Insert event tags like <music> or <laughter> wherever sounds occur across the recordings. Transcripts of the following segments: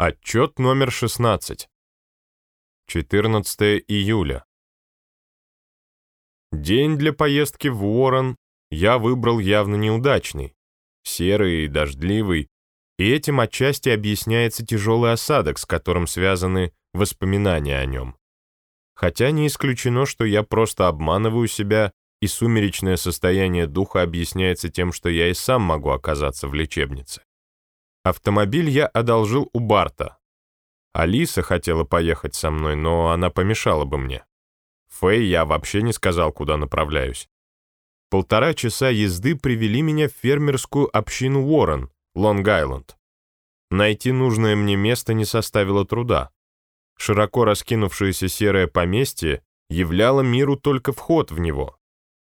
Отчет номер 16. 14 июля. День для поездки в Уоррен я выбрал явно неудачный. Серый и дождливый, и этим отчасти объясняется тяжелый осадок, с которым связаны воспоминания о нем. Хотя не исключено, что я просто обманываю себя, и сумеречное состояние духа объясняется тем, что я и сам могу оказаться в лечебнице. Автомобиль я одолжил у Барта. Алиса хотела поехать со мной, но она помешала бы мне. Фэй я вообще не сказал, куда направляюсь. Полтора часа езды привели меня в фермерскую общину Уоррен, Лонг-Айленд. Найти нужное мне место не составило труда. Широко раскинувшееся серое поместье являло миру только вход в него.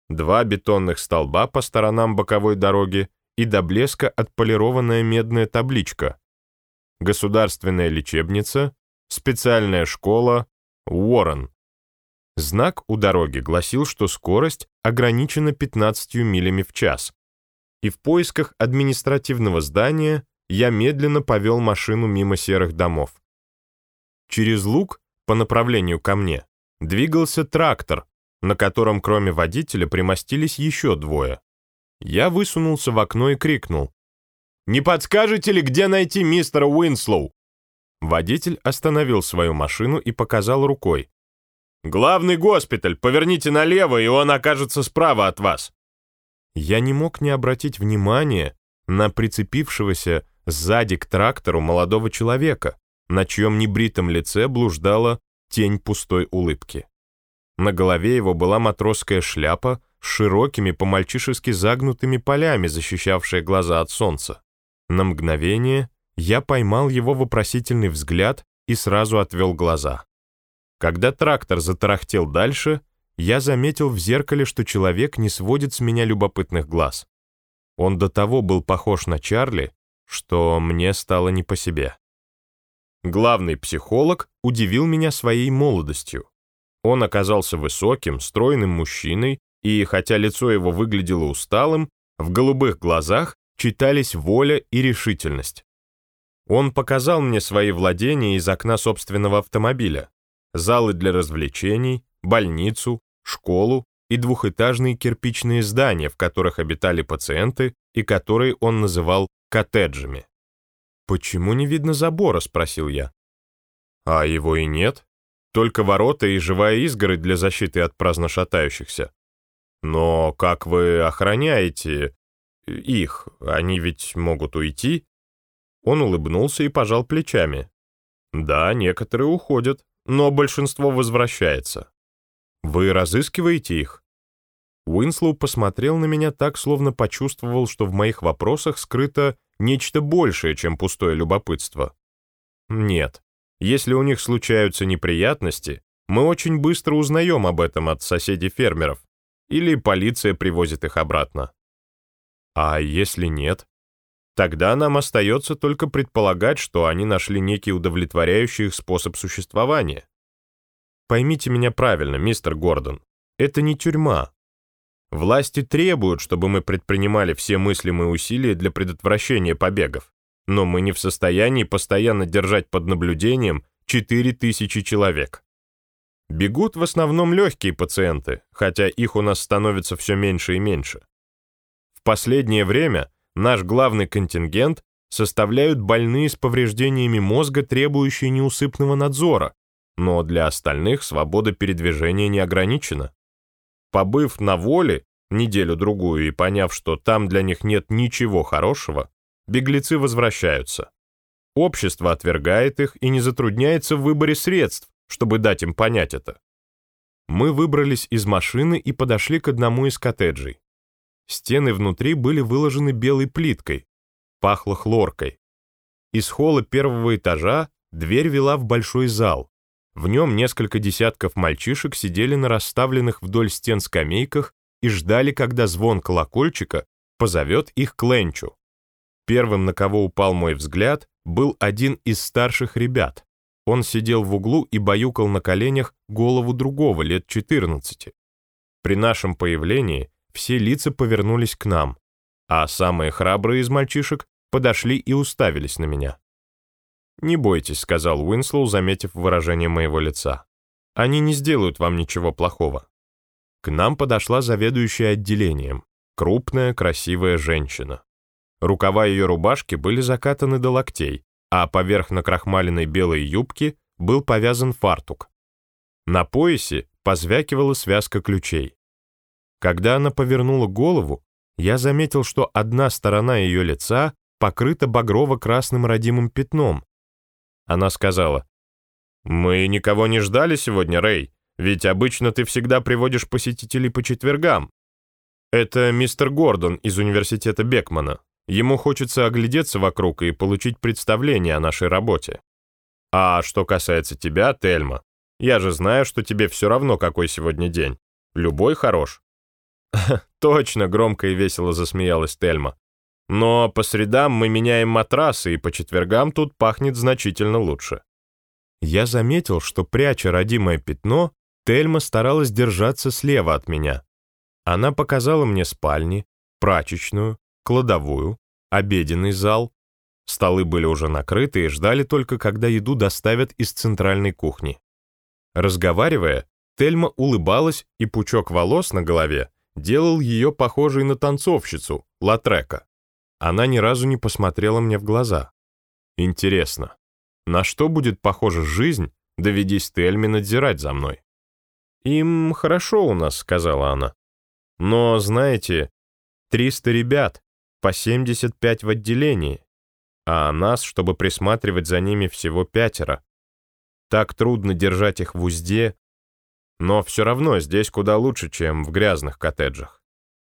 Два бетонных столба по сторонам боковой дороги и до блеска отполированная медная табличка. Государственная лечебница, специальная школа, Уоррен. Знак у дороги гласил, что скорость ограничена 15 милями в час. И в поисках административного здания я медленно повел машину мимо серых домов. Через луг, по направлению ко мне, двигался трактор, на котором кроме водителя примостились еще двое. Я высунулся в окно и крикнул. «Не подскажете ли, где найти мистера Уинслоу?» Водитель остановил свою машину и показал рукой. «Главный госпиталь, поверните налево, и он окажется справа от вас». Я не мог не обратить внимания на прицепившегося сзади к трактору молодого человека, на чьем небритом лице блуждала тень пустой улыбки. На голове его была матросская шляпа широкими по-мальчишески загнутыми полями, защищавшая глаза от солнца. На мгновение я поймал его вопросительный взгляд и сразу отвел глаза. Когда трактор затарахтел дальше, я заметил в зеркале, что человек не сводит с меня любопытных глаз. Он до того был похож на Чарли, что мне стало не по себе. Главный психолог удивил меня своей молодостью. Он оказался высоким, стройным мужчиной и хотя лицо его выглядело усталым, в голубых глазах читались воля и решительность. Он показал мне свои владения из окна собственного автомобиля, залы для развлечений, больницу, школу и двухэтажные кирпичные здания, в которых обитали пациенты и которые он называл коттеджами. «Почему не видно забора?» — спросил я. «А его и нет. Только ворота и живая изгородь для защиты от праздно шатающихся. Но как вы охраняете их? Они ведь могут уйти?» Он улыбнулся и пожал плечами. «Да, некоторые уходят, но большинство возвращается. Вы разыскиваете их?» Уинслоу посмотрел на меня так, словно почувствовал, что в моих вопросах скрыто нечто большее, чем пустое любопытство. «Нет. Если у них случаются неприятности, мы очень быстро узнаем об этом от соседей-фермеров или полиция привозит их обратно. А если нет? Тогда нам остается только предполагать, что они нашли некий удовлетворяющий их способ существования. Поймите меня правильно, мистер Гордон, это не тюрьма. Власти требуют, чтобы мы предпринимали все мыслимые усилия для предотвращения побегов, но мы не в состоянии постоянно держать под наблюдением 4000 человек. Бегут в основном легкие пациенты, хотя их у нас становится все меньше и меньше. В последнее время наш главный контингент составляют больные с повреждениями мозга, требующие неусыпного надзора, но для остальных свобода передвижения не ограничена. Побыв на воле неделю-другую и поняв, что там для них нет ничего хорошего, беглецы возвращаются. Общество отвергает их и не затрудняется в выборе средств, чтобы дать им понять это. Мы выбрались из машины и подошли к одному из коттеджей. Стены внутри были выложены белой плиткой, пахло хлоркой. Из холла первого этажа дверь вела в большой зал. В нем несколько десятков мальчишек сидели на расставленных вдоль стен скамейках и ждали, когда звон колокольчика позовет их к ленчу. Первым, на кого упал мой взгляд, был один из старших ребят. Он сидел в углу и баюкал на коленях голову другого лет 14. При нашем появлении все лица повернулись к нам, а самые храбрые из мальчишек подошли и уставились на меня. «Не бойтесь», — сказал Уинслоу, заметив выражение моего лица. «Они не сделают вам ничего плохого». К нам подошла заведующая отделением, крупная, красивая женщина. Рукава ее рубашки были закатаны до локтей, а поверх накрахмаленной белой юбки был повязан фартук. На поясе позвякивала связка ключей. Когда она повернула голову, я заметил, что одна сторона ее лица покрыта багрово-красным родимым пятном. Она сказала, «Мы никого не ждали сегодня, Рэй, ведь обычно ты всегда приводишь посетителей по четвергам. Это мистер Гордон из университета Бекмана. Ему хочется оглядеться вокруг и получить представление о нашей работе. А что касается тебя, Тельма, я же знаю, что тебе все равно, какой сегодня день. Любой хорош. <laughs> «Точно!» — громко и весело засмеялась Тельма. «Но по средам мы меняем матрасы, и по четвергам тут пахнет значительно лучше». Я заметил, что, пряча родимое пятно, Тельма старалась держаться слева от меня. Она показала мне спальни, прачечную, кладовую, обеденный зал. Столы были уже накрыты и ждали только, когда еду доставят из центральной кухни. Разговаривая, Тельма улыбалась, и пучок волос на голове делал ее похожей на танцовщицу, Латрека. Она ни разу не посмотрела мне в глаза. Интересно, на что будет похожа жизнь, доведись Тельме надзирать за мной? «Им хорошо у нас», — сказала она. «Но, знаете, 300 ребят, по 75 в отделении, а нас, чтобы присматривать за ними, всего пятеро. Так трудно держать их в узде, но все равно здесь куда лучше, чем в грязных коттеджах.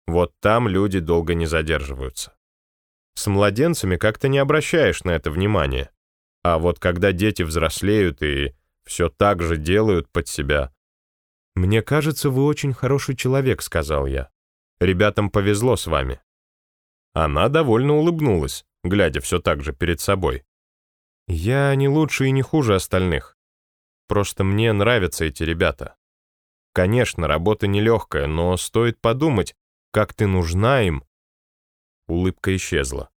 Вот там люди долго не задерживаются. С младенцами как-то не обращаешь на это внимания. А вот когда дети взрослеют и все так же делают под себя... «Мне кажется, вы очень хороший человек», — сказал я. «Ребятам повезло с вами». Она довольно улыбнулась, глядя все так же перед собой. «Я не лучше и не хуже остальных. Просто мне нравятся эти ребята. Конечно, работа нелегкая, но стоит подумать, как ты нужна им. Улыбка исчезла.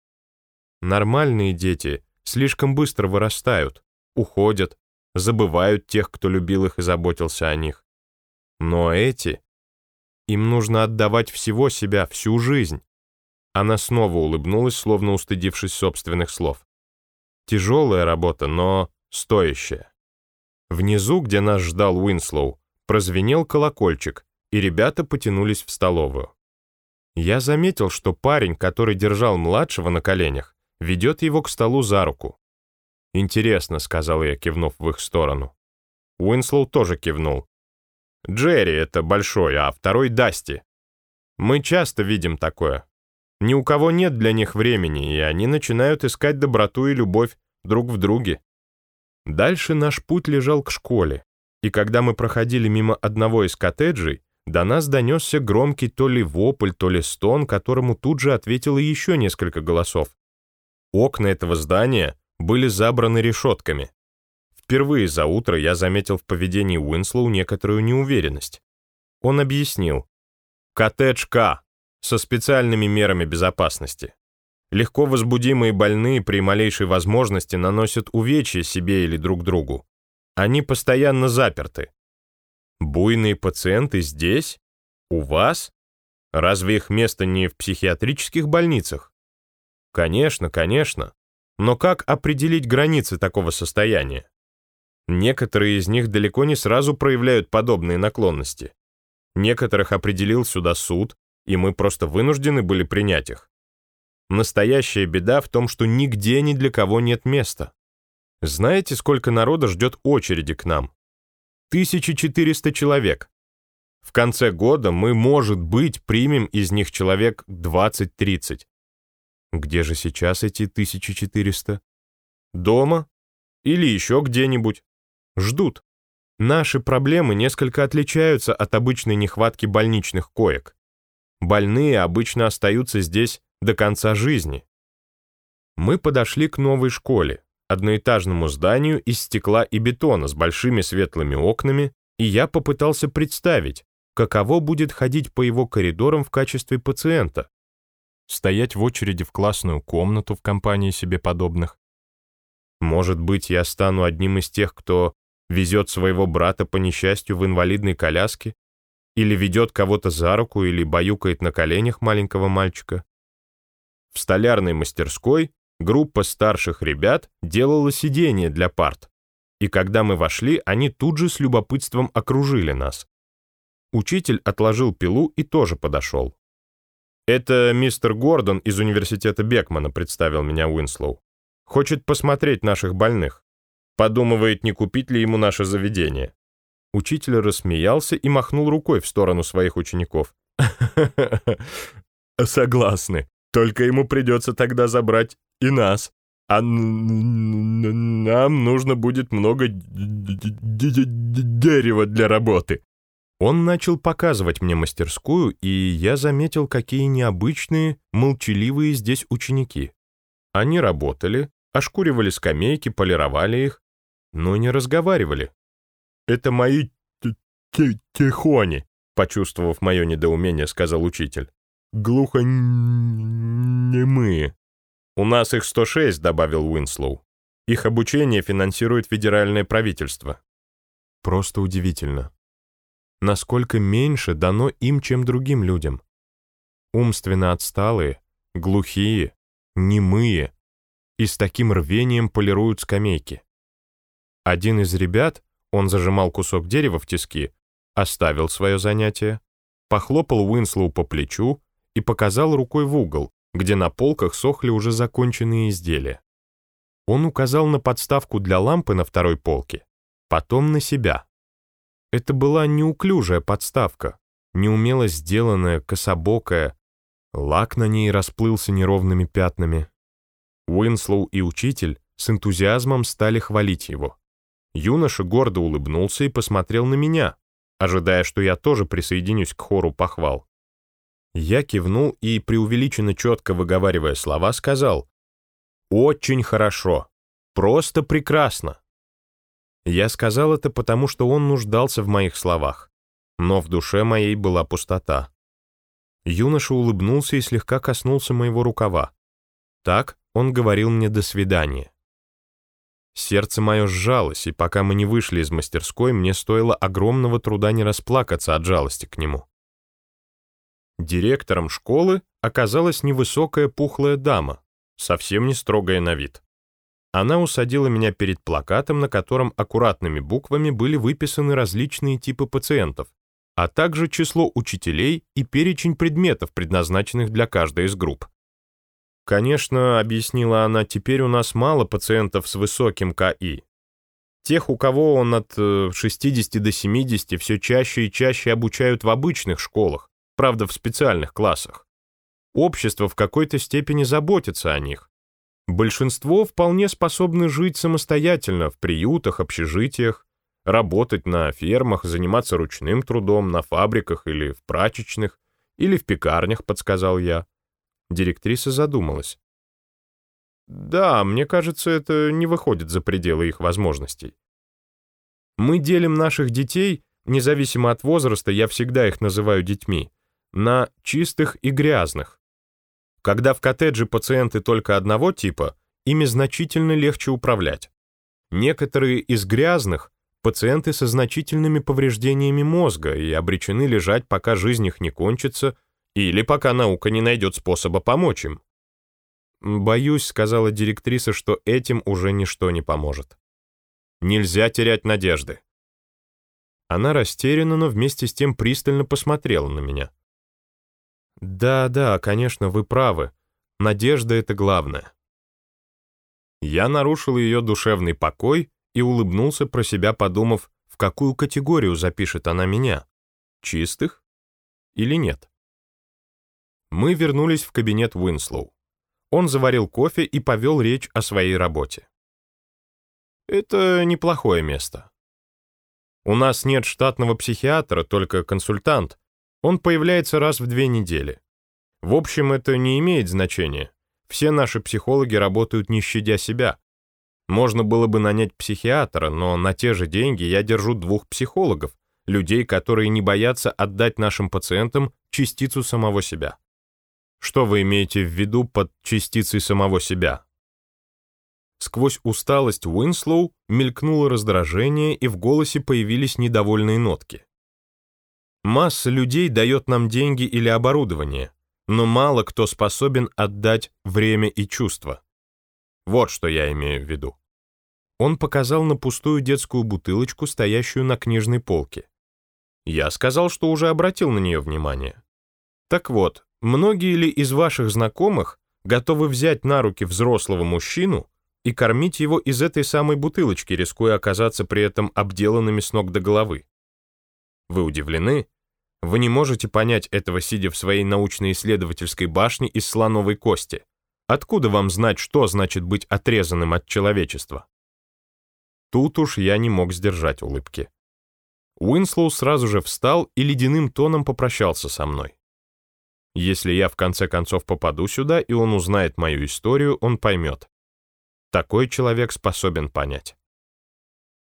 Нормальные дети слишком быстро вырастают, уходят, забывают тех, кто любил их и заботился о них. Но эти... Им нужно отдавать всего себя, всю жизнь. Она снова улыбнулась, словно устыдившись собственных слов. Тяжелая работа, но стоящая. Внизу, где нас ждал Уинслоу, прозвенел колокольчик, и ребята потянулись в столовую. Я заметил, что парень, который держал младшего на коленях, ведет его к столу за руку. «Интересно», — сказал я, кивнув в их сторону. Уинслоу тоже кивнул. «Джерри — это большой, а второй — Дасти. Мы часто видим такое. Ни у кого нет для них времени, и они начинают искать доброту и любовь друг в друге». Дальше наш путь лежал к школе, и когда мы проходили мимо одного из коттеджей, до нас донесся громкий то ли вопль, то ли стон, которому тут же ответило еще несколько голосов. Окна этого здания были забраны решетками. Впервые за утро я заметил в поведении Уинслоу некоторую неуверенность. Он объяснил. «Коттедж К, со специальными мерами безопасности. Легко возбудимые больные при малейшей возможности наносят увечья себе или друг другу. Они постоянно заперты. Буйные пациенты здесь? У вас? Разве их место не в психиатрических больницах? Конечно, конечно. Но как определить границы такого состояния? Некоторые из них далеко не сразу проявляют подобные наклонности. Некоторых определил сюда суд, и мы просто вынуждены были принять их. Настоящая беда в том, что нигде ни для кого нет места. Знаете, сколько народа ждет очереди к нам? 1400 человек. В конце года мы, может быть, примем из них человек 20-30. Где же сейчас эти 1400? Дома? Или еще где-нибудь? Ждут. Наши проблемы несколько отличаются от обычной нехватки больничных коек. Больные обычно остаются здесь до конца жизни. Мы подошли к новой школе одноэтажному зданию из стекла и бетона с большими светлыми окнами, и я попытался представить, каково будет ходить по его коридорам в качестве пациента, стоять в очереди в классную комнату в компании себе подобных. Может быть, я стану одним из тех, кто везет своего брата по несчастью в инвалидной коляске, или ведет кого-то за руку, или баюкает на коленях маленького мальчика. В столярной мастерской группа старших ребят делала сиденье для парт, и когда мы вошли, они тут же с любопытством окружили нас. Учитель отложил пилу и тоже подошел. «Это мистер Гордон из университета Бекмана», представил меня Уинслоу. «Хочет посмотреть наших больных. Подумывает, не купить ли ему наше заведение». Учитель рассмеялся и махнул рукой в сторону своих учеников. <laughs> «Согласны. Только ему придется тогда забрать и нас. А нам нужно будет много дерева для работы». Он начал показывать мне мастерскую, и я заметил, какие необычные, молчаливые здесь ученики. Они работали, ошкуривали скамейки, полировали их, но не разговаривали. «Это мои тихони», — почувствовав мое недоумение, сказал учитель. «Глухонемые». «У нас их 106», — добавил Уинслоу. «Их обучение финансирует федеральное правительство». Просто удивительно насколько меньше дано им, чем другим людям. Умственно отсталые, глухие, немые и с таким рвением полируют скамейки. Один из ребят, он зажимал кусок дерева в тиски, оставил свое занятие, похлопал Уинслоу по плечу и показал рукой в угол, где на полках сохли уже законченные изделия. Он указал на подставку для лампы на второй полке, потом на себя. Это была неуклюжая подставка, неумело сделанная, кособокая. Лак на ней расплылся неровными пятнами. Уинслоу и учитель с энтузиазмом стали хвалить его. Юноша гордо улыбнулся и посмотрел на меня, ожидая, что я тоже присоединюсь к хору похвал. Я кивнул и, преувеличенно четко выговаривая слова, сказал «Очень хорошо, просто прекрасно». Я сказал это потому, что он нуждался в моих словах, но в душе моей была пустота. Юноша улыбнулся и слегка коснулся моего рукава. Так он говорил мне «до свидания». Сердце мое сжалось, и пока мы не вышли из мастерской, мне стоило огромного труда не расплакаться от жалости к нему. Директором школы оказалась невысокая пухлая дама, совсем не строгая на вид. Она усадила меня перед плакатом, на котором аккуратными буквами были выписаны различные типы пациентов, а также число учителей и перечень предметов, предназначенных для каждой из групп. Конечно, объяснила она, теперь у нас мало пациентов с высоким КИ. Тех, у кого он от 60 э, до 70, все чаще и чаще обучают в обычных школах, правда, в специальных классах. Общество в какой-то степени заботится о них, Большинство вполне способны жить самостоятельно в приютах, общежитиях, работать на фермах, заниматься ручным трудом на фабриках или в прачечных, или в пекарнях, подсказал я. Директриса задумалась. Да, мне кажется, это не выходит за пределы их возможностей. Мы делим наших детей, независимо от возраста, я всегда их называю детьми, на чистых и грязных. Когда в коттедже пациенты только одного типа, ими значительно легче управлять. Некоторые из грязных – пациенты со значительными повреждениями мозга и обречены лежать, пока жизнь их не кончится или пока наука не найдет способа помочь им. «Боюсь», — сказала директриса, что этим уже ничто не поможет. «Нельзя терять надежды». Она растеряна, но вместе с тем пристально посмотрела на меня. Да, да, конечно, вы правы. Надежда — это главное. Я нарушил ее душевный покой и улыбнулся про себя, подумав, в какую категорию запишет она меня. Чистых или нет? Мы вернулись в кабинет Уинслоу. Он заварил кофе и повел речь о своей работе. Это неплохое место. У нас нет штатного психиатра, только консультант, он появляется раз в две недели. В общем, это не имеет значения. Все наши психологи работают не щадя себя. Можно было бы нанять психиатра, но на те же деньги я держу двух психологов, людей, которые не боятся отдать нашим пациентам частицу самого себя. Что вы имеете в виду под частицей самого себя? сквозь усталость Уинслоу мелькнуло раздражение, и в голосе появились недовольные нотки. Масса людей дает нам деньги или оборудование, но мало кто способен отдать время и чувства. Вот что я имею в виду. Он показал на пустую детскую бутылочку, стоящую на книжной полке. Я сказал, что уже обратил на нее внимание. Так вот, многие ли из ваших знакомых готовы взять на руки взрослого мужчину и кормить его из этой самой бутылочки, рискуя оказаться при этом обделанными с ног до головы? Вы удивлены? Вы не можете понять этого, сидя в своей научно-исследовательской башне из слоновой кости. Откуда вам знать, что значит быть отрезанным от человечества? Тут уж я не мог сдержать улыбки. Уинслоу сразу же встал и ледяным тоном попрощался со мной. Если я в конце концов попаду сюда, и он узнает мою историю, он поймет. Такой человек способен понять.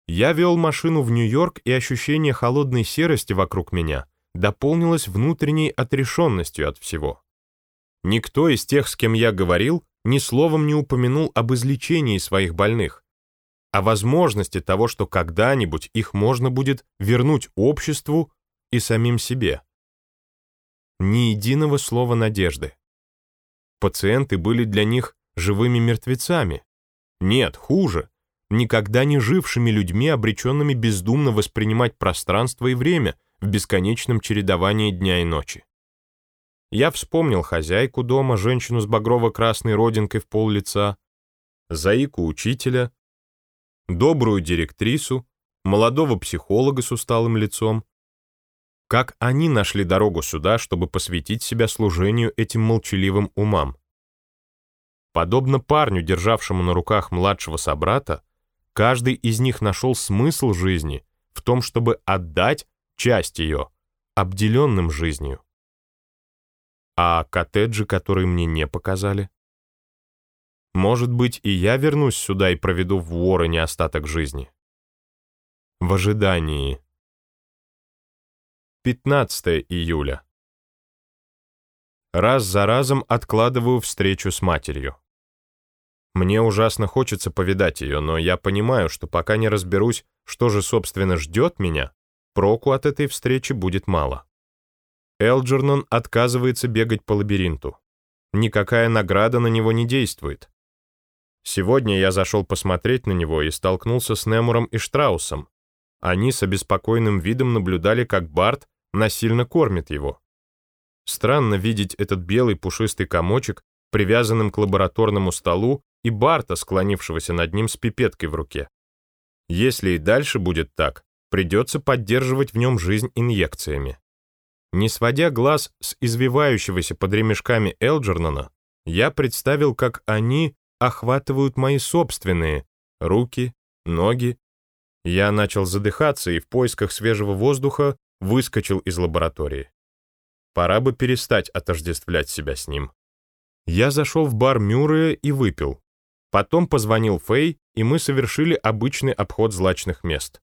Я вел машину в Нью-Йорк, и ощущение холодной серости вокруг меня дополнилось внутренней отрешенностью от всего. Никто из тех, с кем я говорил, ни словом не упомянул об излечении своих больных, о возможности того, что когда-нибудь их можно будет вернуть обществу и самим себе. Ни единого слова надежды. Пациенты были для них живыми мертвецами. Нет, хуже, никогда не жившими людьми, обреченными бездумно воспринимать пространство и время в бесконечном чередовании дня и ночи. Я вспомнил хозяйку дома, женщину с багрово-красной родинкой в пол лица, заику учителя, добрую директрису, молодого психолога с усталым лицом. Как они нашли дорогу сюда, чтобы посвятить себя служению этим молчаливым умам? Подобно парню, державшему на руках младшего собрата, каждый из них нашел смысл жизни в том, чтобы отдать часть ее, обделенным жизнью. А коттеджи, которые мне не показали? Может быть, и я вернусь сюда и проведу в Уоррене остаток жизни. В ожидании. 15 июля. Раз за разом откладываю встречу с матерью. Мне ужасно хочется повидать ее, но я понимаю, что пока не разберусь, что же, собственно, ждет меня, проку от этой встречи будет мало. Элджернон отказывается бегать по лабиринту. Никакая награда на него не действует. Сегодня я зашел посмотреть на него и столкнулся с Немуром и Штраусом. Они с обеспокоенным видом наблюдали, как Барт насильно кормит его. Странно видеть этот белый пушистый комочек, привязанным к лабораторному столу, и Барта, склонившегося над ним с пипеткой в руке. Если и дальше будет так, придется поддерживать в нем жизнь инъекциями. Не сводя глаз с извивающегося под ремешками Элджернона, я представил, как они охватывают мои собственные руки, ноги. Я начал задыхаться и в поисках свежего воздуха выскочил из лаборатории. Пора бы перестать отождествлять себя с ним. Я зашел в бар Мюррея и выпил. Потом позвонил Фэй, и мы совершили обычный обход злачных мест.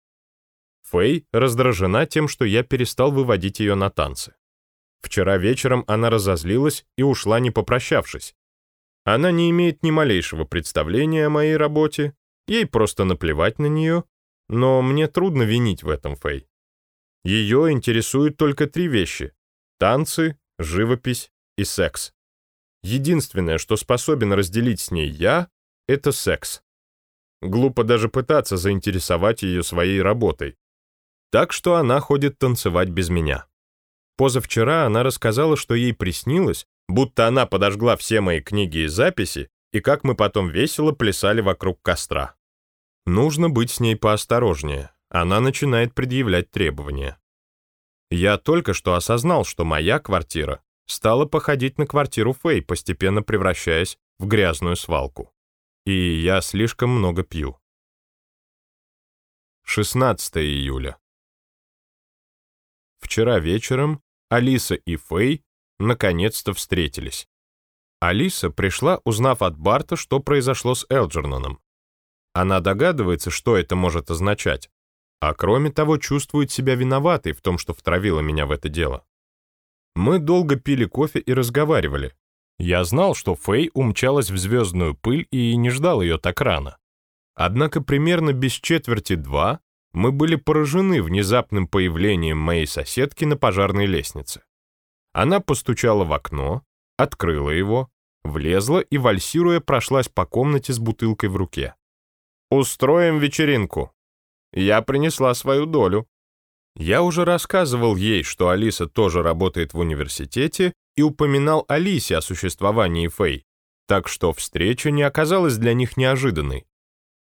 Фэй раздражена тем, что я перестал выводить ее на танцы. Вчера вечером она разозлилась и ушла, не попрощавшись, она не имеет ни малейшего представления о моей работе, ей просто наплевать на нее, но мне трудно винить в этом Фэй. Ее интересуют только три вещи — танцы, живопись и секс. Единственное, что способен разделить с ней я, — это секс. Глупо даже пытаться заинтересовать ее своей работой. Так что она ходит танцевать без меня. Позавчера она рассказала, что ей приснилось, будто она подожгла все мои книги и записи, и как мы потом весело плясали вокруг костра. Нужно быть с ней поосторожнее, она начинает предъявлять требования. Я только что осознал, что моя квартира стала походить на квартиру Фэй, постепенно превращаясь в грязную свалку. И я слишком много пью. 16 июля. Вчера вечером Алиса и Фэй наконец-то встретились. Алиса пришла, узнав от Барта, что произошло с Элджерноном. Она догадывается, что это может означать, а кроме того чувствует себя виноватой в том, что втравила меня в это дело. Мы долго пили кофе и разговаривали. Я знал, что Фэй умчалась в звездную пыль и не ждал ее так рано. Однако примерно без четверти два мы были поражены внезапным появлением моей соседки на пожарной лестнице. Она постучала в окно, открыла его, влезла и, вальсируя, прошлась по комнате с бутылкой в руке. «Устроим вечеринку. Я принесла свою долю». Я уже рассказывал ей, что Алиса тоже работает в университете, и упоминал Алисе о существовании Фэй, так что встреча не оказалась для них неожиданной.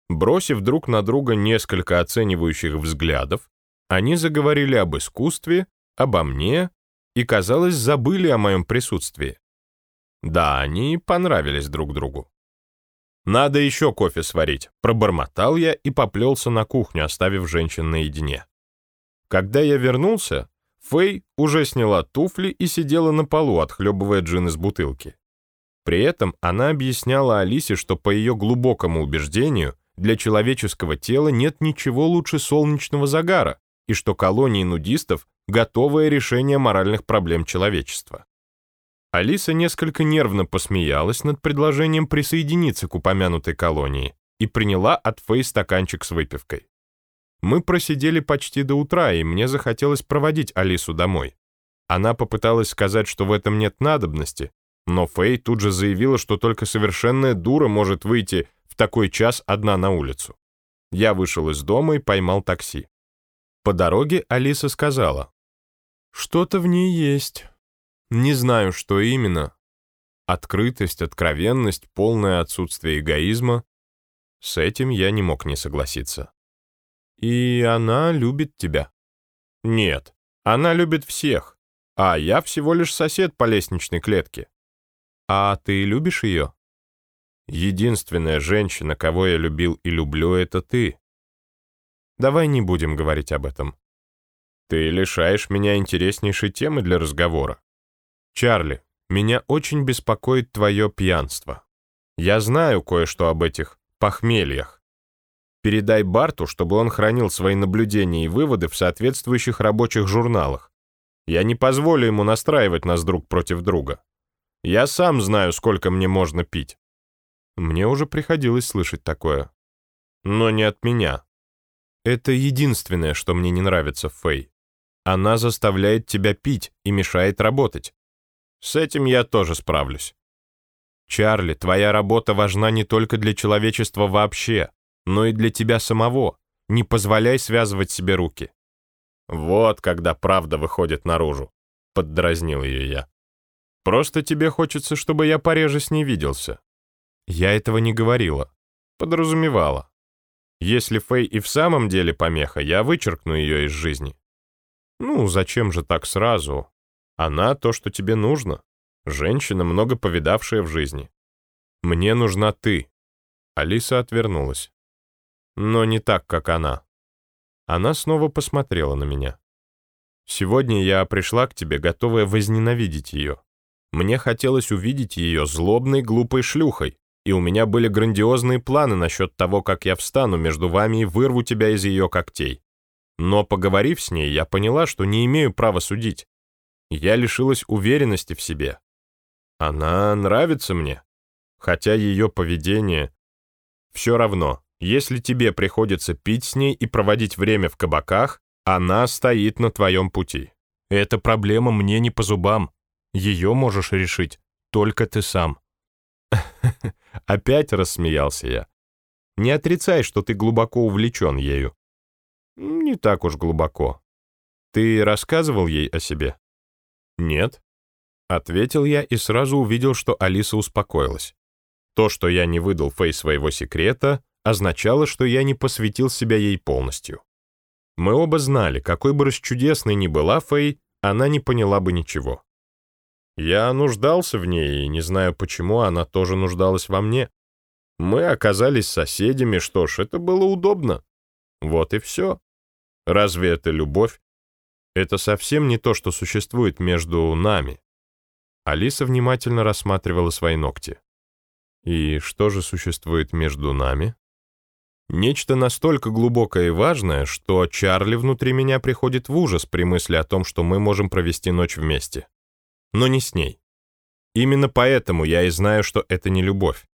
Бросив друг на друга несколько оценивающих взглядов, они заговорили об искусстве, обо мне и, казалось, забыли о моем присутствии. Да, они понравились друг другу. «Надо еще кофе сварить», — пробормотал я и поплелся на кухню, оставив женщин наедине. Когда я вернулся, Фэй уже сняла туфли и сидела на полу, отхлебывая джин из бутылки. При этом она объясняла Алисе, что по ее глубокому убеждению для человеческого тела нет ничего лучше солнечного загара, и что колонии нудистов — готовое решение моральных проблем человечества. Алиса несколько нервно посмеялась над предложением присоединиться к упомянутой колонии и приняла от Фэй стаканчик с выпивкой. Мы просидели почти до утра, и мне захотелось проводить Алису домой. Она попыталась сказать, что в этом нет надобности, но Фэй тут же заявила, что только совершенная дура может выйти в такой час одна на улицу. Я вышел из дома и поймал такси. По дороге Алиса сказала, «Что-то в ней есть. Не знаю, что именно. Открытость, откровенность, полное отсутствие эгоизма. С этим я не мог не согласиться. И она любит тебя. Нет, она любит всех, а я всего лишь сосед по лестничной клетке. А ты любишь ее? Единственная женщина, кого я любил и люблю, это ты. Давай не будем говорить об этом. Ты лишаешь меня интереснейшей темы для разговора. Чарли, меня очень беспокоит твое пьянство. Я знаю кое-что об этих похмельях. Передай Барту, чтобы он хранил свои наблюдения и выводы в соответствующих рабочих журналах. Я не позволю ему настраивать нас друг против друга. Я сам знаю, сколько мне можно пить. Мне уже приходилось слышать такое. Но не от меня. Это единственное, что мне не нравится в Фэй. Она заставляет тебя пить и мешает работать. С этим я тоже справлюсь. Чарли, твоя работа важна не только для человечества вообще, но и для тебя самого. Не позволяй связывать себе руки. Вот когда правда выходит наружу, поддразнил ее я. Просто тебе хочется, чтобы я пореже с ней виделся. Я этого не говорила, подразумевала. Если Фэй и в самом деле помеха, я вычеркну ее из жизни. Ну, зачем же так сразу? Она то, что тебе нужно. Женщина, много повидавшая в жизни. Мне нужна ты. Алиса отвернулась но не так, как она. Она снова посмотрела на меня. Сегодня я пришла к тебе, готовая возненавидеть ее. Мне хотелось увидеть ее злобной, глупой шлюхой, и у меня были грандиозные планы насчет того, как я встану между вами и вырву тебя из ее когтей. Но, поговорив с ней, я поняла, что не имею права судить. Я лишилась уверенности в себе. Она нравится мне, хотя ее поведение... Все равно, если тебе приходится пить с ней и проводить время в кабаках, она стоит на твоем пути. Эта проблема мне не по зубам. Ее можешь решить только ты сам. <laughs> Опять рассмеялся я. Не отрицай, что ты глубоко увлечен ею. Не так уж глубоко. Ты рассказывал ей о себе? Нет. Ответил я и сразу увидел, что Алиса успокоилась. То, что я не выдал Фэй своего секрета, означало, что я не посвятил себя ей полностью. Мы оба знали, какой бы расчудесной ни была Фэй, она не поняла бы ничего. Я нуждался в ней, и не знаю почему она тоже нуждалась во мне. Мы оказались соседями, что ж, это было удобно. Вот и все. Разве это любовь? Это совсем не то, что существует между нами. Алиса внимательно рассматривала свои ногти. И что же существует между нами? Нечто настолько глубокое и важное, что Чарли внутри меня приходит в ужас при мысли о том, что мы можем провести ночь вместе. Но не с ней. Именно поэтому я и знаю, что это не любовь.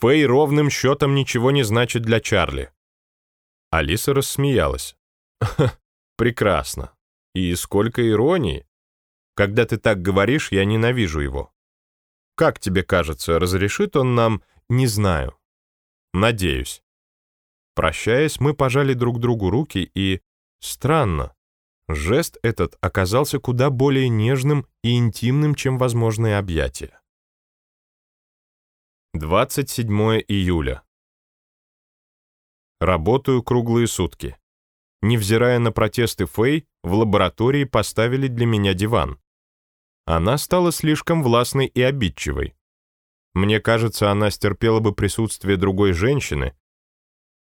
Фэй ровным счетом ничего не значит для Чарли. Алиса рассмеялась. <laughs> Прекрасно. И сколько иронии. Когда ты так говоришь, я ненавижу его. Как тебе кажется, разрешит он нам, не знаю. Надеюсь. Прощаясь, мы пожали друг другу руки и... Странно. Жест этот оказался куда более нежным и интимным, чем возможные объятия. 27 июля. Работаю круглые сутки. Невзирая на протесты Фэй, в лаборатории поставили для меня диван. Она стала слишком властной и обидчивой. Мне кажется, она стерпела бы присутствие другой женщины,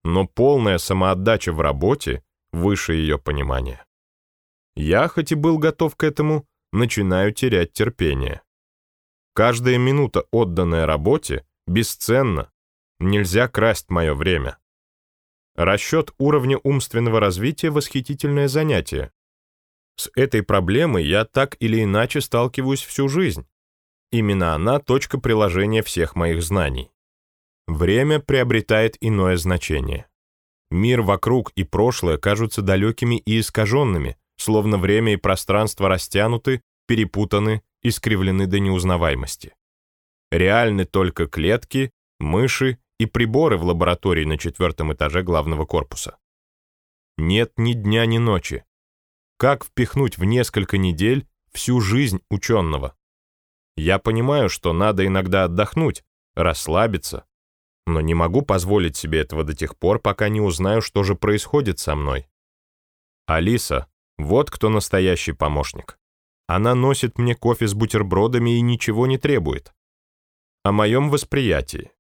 но полная самоотдача в работе выше ее понимания. Я, хоть и был готов к этому, начинаю терять терпение. Каждая минута, отданная работе, бесценна. Нельзя красть мое время. Расчет уровня умственного развития — восхитительное занятие. С этой проблемой я так или иначе сталкиваюсь всю жизнь. Именно она — точка приложения всех моих знаний. Время приобретает иное значение. Мир вокруг и прошлое кажутся далекими и искаженными, словно время и пространство растянуты, перепутаны, искривлены до неузнаваемости. Реальны только клетки, мыши и приборы в лаборатории на четвертом этаже главного корпуса. Нет ни дня, ни ночи. Как впихнуть в несколько недель всю жизнь ученого? Я понимаю, что надо иногда отдохнуть, расслабиться, но не могу позволить себе этого до тех пор, пока не узнаю, что же происходит со мной. Алиса, вот кто настоящий помощник. Она носит мне кофе с бутербродами и ничего не требует. О моем восприятии.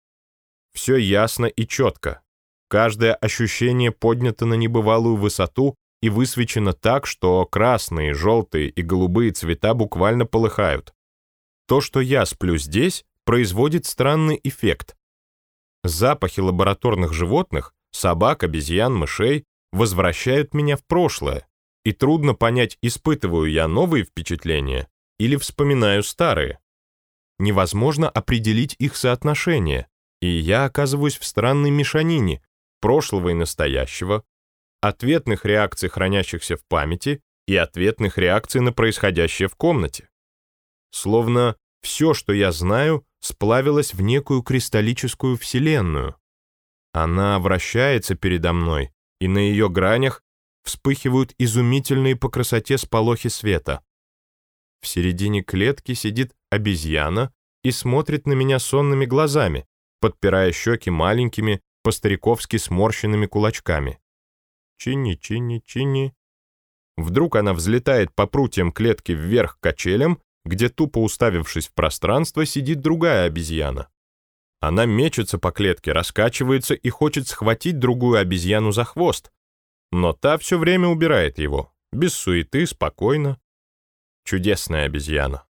Все ясно и четко. Каждое ощущение поднято на небывалую высоту и высвечено так, что красные, желтые и голубые цвета буквально полыхают. То, что я сплю здесь, производит странный эффект. Запахи лабораторных животных, собак, обезьян, мышей, возвращают меня в прошлое, и трудно понять, испытываю я новые впечатления или вспоминаю старые. Невозможно определить их соотношение, и я оказываюсь в странной мешанине прошлого и настоящего, ответных реакций, хранящихся в памяти, и ответных реакций на происходящее в комнате. Словно все, что я знаю, сплавилось в некую кристаллическую вселенную. Она вращается передо мной, и на ее гранях вспыхивают изумительные по красоте сполохи света. В середине клетки сидит обезьяна и смотрит на меня сонными глазами, подпирая щеки маленькими, по-стариковски сморщенными кулачками. Чини-чини-чини. Вдруг она взлетает по прутьям клетки вверх качелям, где, тупо уставившись в пространство, сидит другая обезьяна. Она мечется по клетке, раскачивается и хочет схватить другую обезьяну за хвост, но та все время убирает его, без суеты, спокойно. Чудесная обезьяна.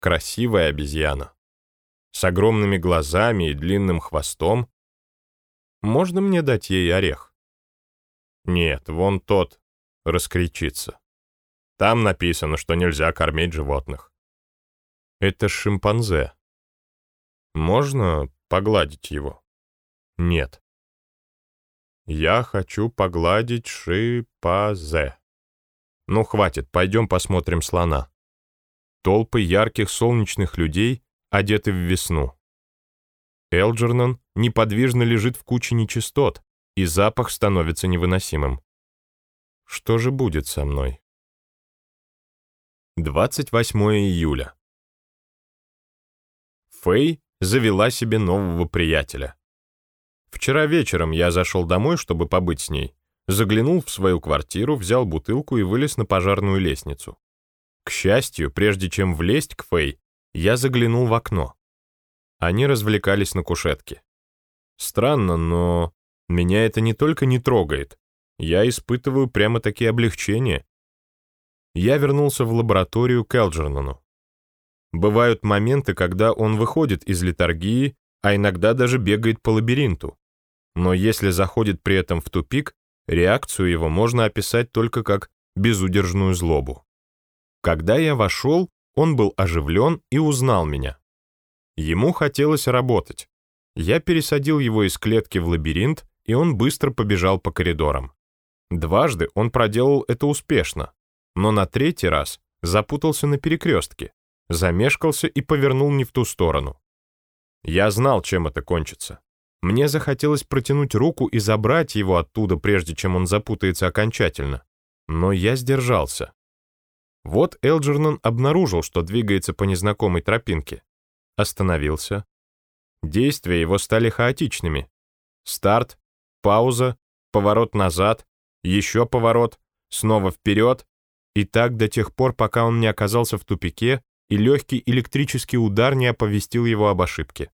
Красивая обезьяна с огромными глазами и длинным хвостом. Можно мне дать ей орех? Нет, вон тот раскричится. Там написано, что нельзя кормить животных. Это шимпанзе. Можно погладить его? Нет. Я хочу погладить шипазе. Ну, хватит, пойдем посмотрим слона. Толпы ярких солнечных людей одеты в весну. Элджернон неподвижно лежит в куче нечистот, и запах становится невыносимым. Что же будет со мной? 28 июля. Фэй завела себе нового приятеля. Вчера вечером я зашел домой, чтобы побыть с ней, заглянул в свою квартиру, взял бутылку и вылез на пожарную лестницу. К счастью, прежде чем влезть к Фэй, я заглянул в окно. Они развлекались на кушетке. Странно, но меня это не только не трогает, я испытываю прямо-таки облегчение. Я вернулся в лабораторию к Элджернону. Бывают моменты, когда он выходит из литургии, а иногда даже бегает по лабиринту. Но если заходит при этом в тупик, реакцию его можно описать только как безудержную злобу. Когда я вошел, он был оживлен и узнал меня. Ему хотелось работать. Я пересадил его из клетки в лабиринт, и он быстро побежал по коридорам. Дважды он проделал это успешно, но на третий раз запутался на перекрестке, замешкался и повернул не в ту сторону. Я знал, чем это кончится. Мне захотелось протянуть руку и забрать его оттуда, прежде чем он запутается окончательно. Но я сдержался. Вот Элджернон обнаружил, что двигается по незнакомой тропинке. Остановился. Действия его стали хаотичными. Старт, пауза, поворот назад, еще поворот, снова вперед, и так до тех пор, пока он не оказался в тупике, и легкий электрический удар не оповестил его об ошибке.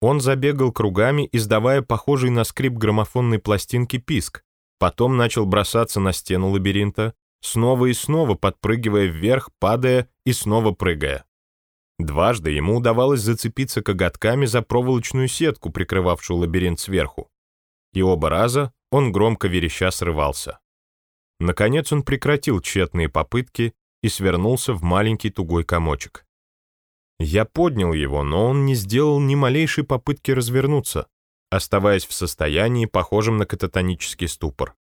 Он забегал кругами, издавая похожий на скрип граммофонной пластинки писк, потом начал бросаться на стену лабиринта, снова и снова подпрыгивая вверх, падая и снова прыгая. Дважды ему удавалось зацепиться коготками за проволочную сетку, прикрывавшую лабиринт сверху. И оба раза он громко вереща срывался. Наконец он прекратил тщетные попытки и свернулся в маленький тугой комочек. Я поднял его, но он не сделал ни малейшей попытки развернуться, оставаясь в состоянии, похожем на кататонический ступор.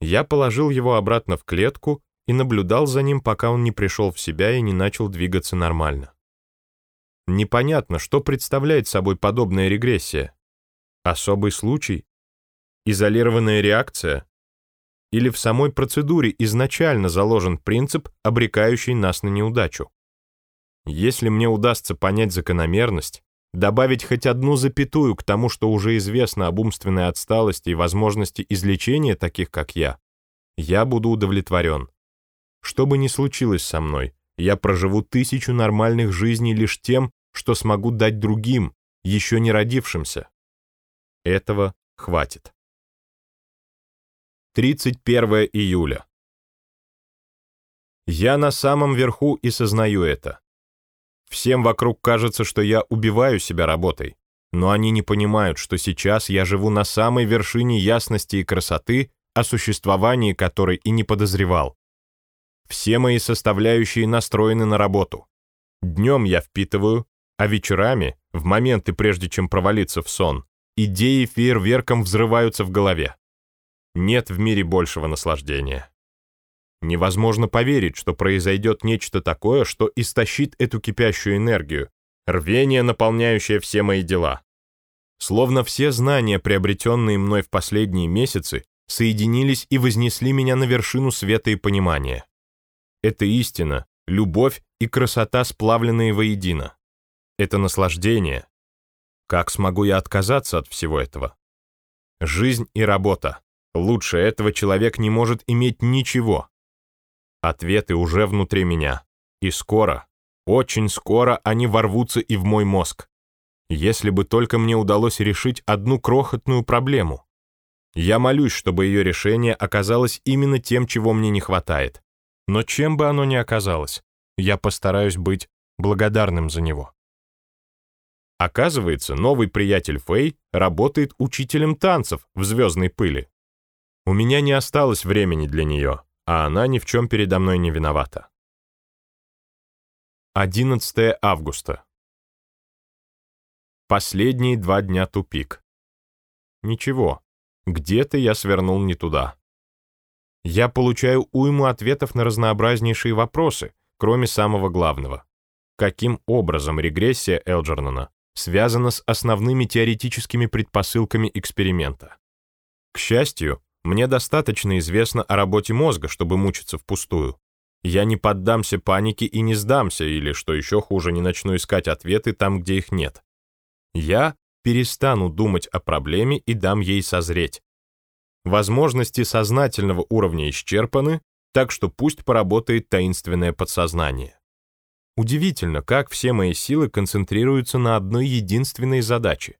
Я положил его обратно в клетку и наблюдал за ним, пока он не пришел в себя и не начал двигаться нормально. Непонятно, что представляет собой подобная регрессия. Особый случай? Изолированная реакция? Или в самой процедуре изначально заложен принцип, обрекающий нас на неудачу? Если мне удастся понять закономерность, добавить хоть одну запятую к тому, что уже известно об умственной отсталости и возможности излечения таких, как я, я буду удовлетворен. Что бы ни случилось со мной, я проживу тысячу нормальных жизней лишь тем, что смогу дать другим, еще не родившимся. Этого хватит. 31 июля. Я на самом верху и сознаю это. Всем вокруг кажется, что я убиваю себя работой, но они не понимают, что сейчас я живу на самой вершине ясности и красоты, о существовании которой и не подозревал. Все мои составляющие настроены на работу. Днем я впитываю, а вечерами, в моменты прежде чем провалиться в сон, идеи фейерверком взрываются в голове. Нет в мире большего наслаждения. Невозможно поверить, что произойдет нечто такое, что истощит эту кипящую энергию, рвение, наполняющее все мои дела. Словно все знания, приобретенные мной в последние месяцы, соединились и вознесли меня на вершину света и понимания. Это истина, любовь и красота, сплавленные воедино. Это наслаждение. Как смогу я отказаться от всего этого? Жизнь и работа. Лучше этого человек не может иметь ничего. Ответы уже внутри меня. И скоро, очень скоро они ворвутся и в мой мозг. Если бы только мне удалось решить одну крохотную проблему. Я молюсь, чтобы ее решение оказалось именно тем, чего мне не хватает. Но чем бы оно ни оказалось, я постараюсь быть благодарным за него. Оказывается, новый приятель Фэй работает учителем танцев в «Звездной пыли». У меня не осталось времени для нее, а она ни в чем передо мной не виновата. 11 августа. Последние два дня тупик. Ничего, где-то я свернул не туда. Я получаю уйму ответов на разнообразнейшие вопросы, кроме самого главного. Каким образом регрессия Элджернона связана с основными теоретическими предпосылками эксперимента? К счастью, мне достаточно известно о работе мозга, чтобы мучиться впустую. Я не поддамся панике и не сдамся, или, что еще хуже, не начну искать ответы там, где их нет. Я перестану думать о проблеме и дам ей созреть. Возможности сознательного уровня исчерпаны, так что пусть поработает таинственное подсознание. Удивительно, как все мои силы концентрируются на одной единственной задаче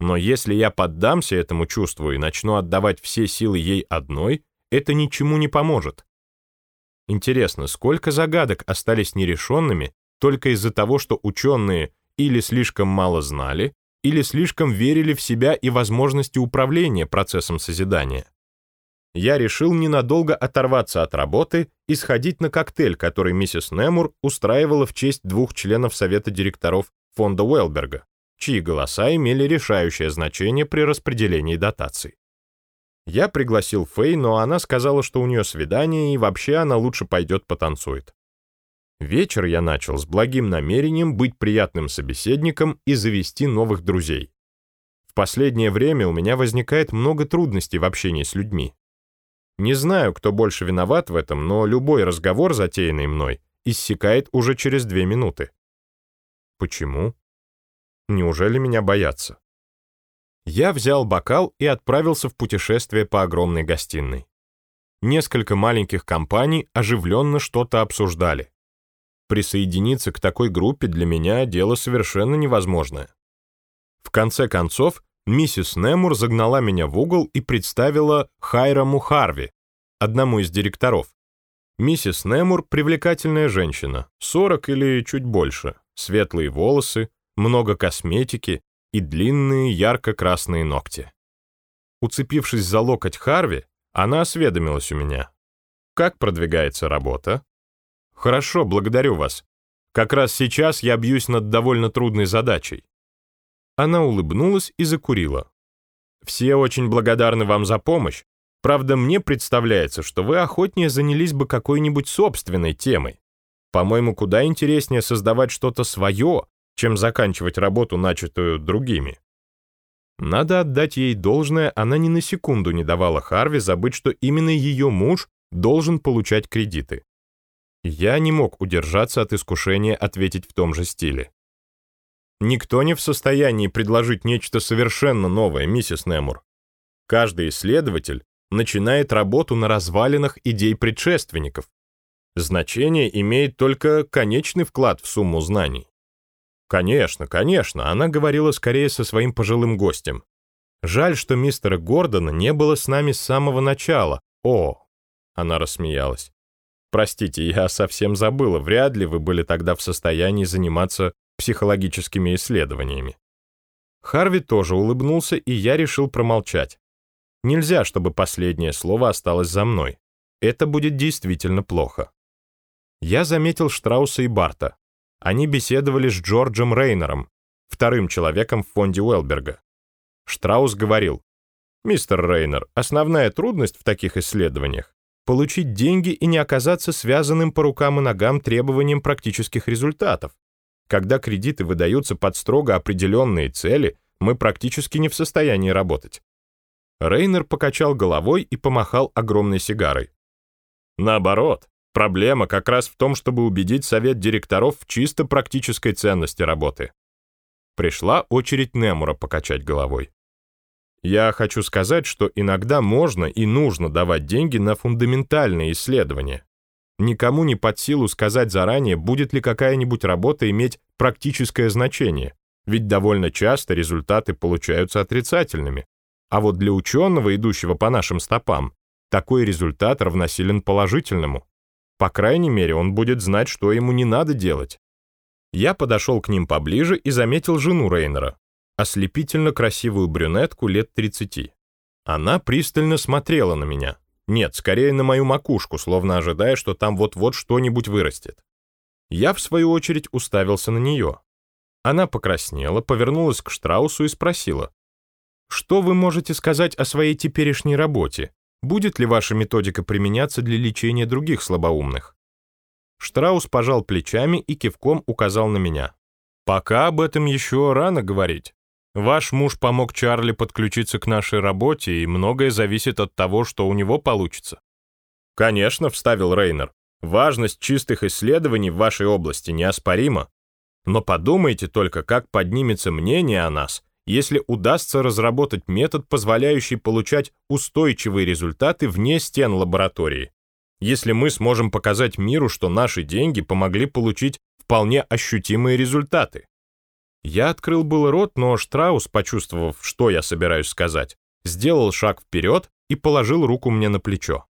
но если я поддамся этому чувству и начну отдавать все силы ей одной, это ничему не поможет. Интересно, сколько загадок остались нерешенными только из-за того, что ученые или слишком мало знали, или слишком верили в себя и возможности управления процессом созидания. Я решил ненадолго оторваться от работы и сходить на коктейль, который миссис Немур устраивала в честь двух членов совета директоров фонда Уэлберга, чьи голоса имели решающее значение при распределении дотаций. Я пригласил Фэй, но она сказала, что у нее свидание, и вообще она лучше пойдет потанцует. Вечер я начал с благим намерением быть приятным собеседником и завести новых друзей. В последнее время у меня возникает много трудностей в общении с людьми. Не знаю, кто больше виноват в этом, но любой разговор, затеянный мной, иссякает уже через две минуты. Почему? Неужели меня боятся? Я взял бокал и отправился в путешествие по огромной гостиной. Несколько маленьких компаний оживленно что-то обсуждали. Присоединиться к такой группе для меня дело совершенно невозможное. В конце концов, миссис Немур загнала меня в угол и представила Хайраму Харви, одному из директоров. Миссис Немур — привлекательная женщина, 40 или чуть больше, светлые волосы, много косметики, и длинные ярко-красные ногти. Уцепившись за локоть Харви, она осведомилась у меня. «Как продвигается работа?» «Хорошо, благодарю вас. Как раз сейчас я бьюсь над довольно трудной задачей». Она улыбнулась и закурила. «Все очень благодарны вам за помощь. Правда, мне представляется, что вы охотнее занялись бы какой-нибудь собственной темой. По-моему, куда интереснее создавать что-то свое, чем заканчивать работу, начатую другими. Надо отдать ей должное, она ни на секунду не давала Харви забыть, что именно ее муж должен получать кредиты. Я не мог удержаться от искушения ответить в том же стиле. Никто не в состоянии предложить нечто совершенно новое, миссис Немур. Каждый исследователь начинает работу на развалинах идей предшественников. Значение имеет только конечный вклад в сумму знаний. Конечно, конечно, она говорила скорее со своим пожилым гостем. Жаль, что мистера Гордона не было с нами с самого начала. О, она рассмеялась. Простите, я совсем забыла, вряд ли вы были тогда в состоянии заниматься психологическими исследованиями. Харви тоже улыбнулся, и я решил промолчать. Нельзя, чтобы последнее слово осталось за мной. Это будет действительно плохо. Я заметил Штрауса и Барта. Они беседовали с Джорджем Рейнером, вторым человеком в фонде Уэлберга. Штраус говорил, «Мистер Рейнер, основная трудность в таких исследованиях — получить деньги и не оказаться связанным по рукам и ногам требованием практических результатов. Когда кредиты выдаются под строго определенные цели, мы практически не в состоянии работать». Рейнер покачал головой и помахал огромной сигарой. Наоборот, Проблема как раз в том, чтобы убедить совет директоров в чисто практической ценности работы. Пришла очередь Немура покачать головой. Я хочу сказать, что иногда можно и нужно давать деньги на фундаментальные исследования. Никому не под силу сказать заранее, будет ли какая-нибудь работа иметь практическое значение, ведь довольно часто результаты получаются отрицательными. А вот для ученого, идущего по нашим стопам, такой результат равносилен положительному. По крайней мере, он будет знать, что ему не надо делать. Я подошел к ним поближе и заметил жену Рейнера, ослепительно красивую брюнетку лет 30. Она пристально смотрела на меня. Нет, скорее на мою макушку, словно ожидая, что там вот-вот что-нибудь вырастет. Я, в свою очередь, уставился на нее. Она покраснела, повернулась к Штраусу и спросила, «Что вы можете сказать о своей теперешней работе? Будет ли ваша методика применяться для лечения других слабоумных? Штраус пожал плечами и кивком указал на меня. Пока об этом еще рано говорить. Ваш муж помог Чарли подключиться к нашей работе, и многое зависит от того, что у него получится. Конечно, вставил Рейнер. Важность чистых исследований в вашей области неоспорима. Но подумайте только, как поднимется мнение о нас, если удастся разработать метод, позволяющий получать устойчивые результаты вне стен лаборатории. Если мы сможем показать миру, что наши деньги помогли получить вполне ощутимые результаты. Я открыл был рот, но Штраус, почувствовав, что я собираюсь сказать, сделал шаг вперед и положил руку мне на плечо.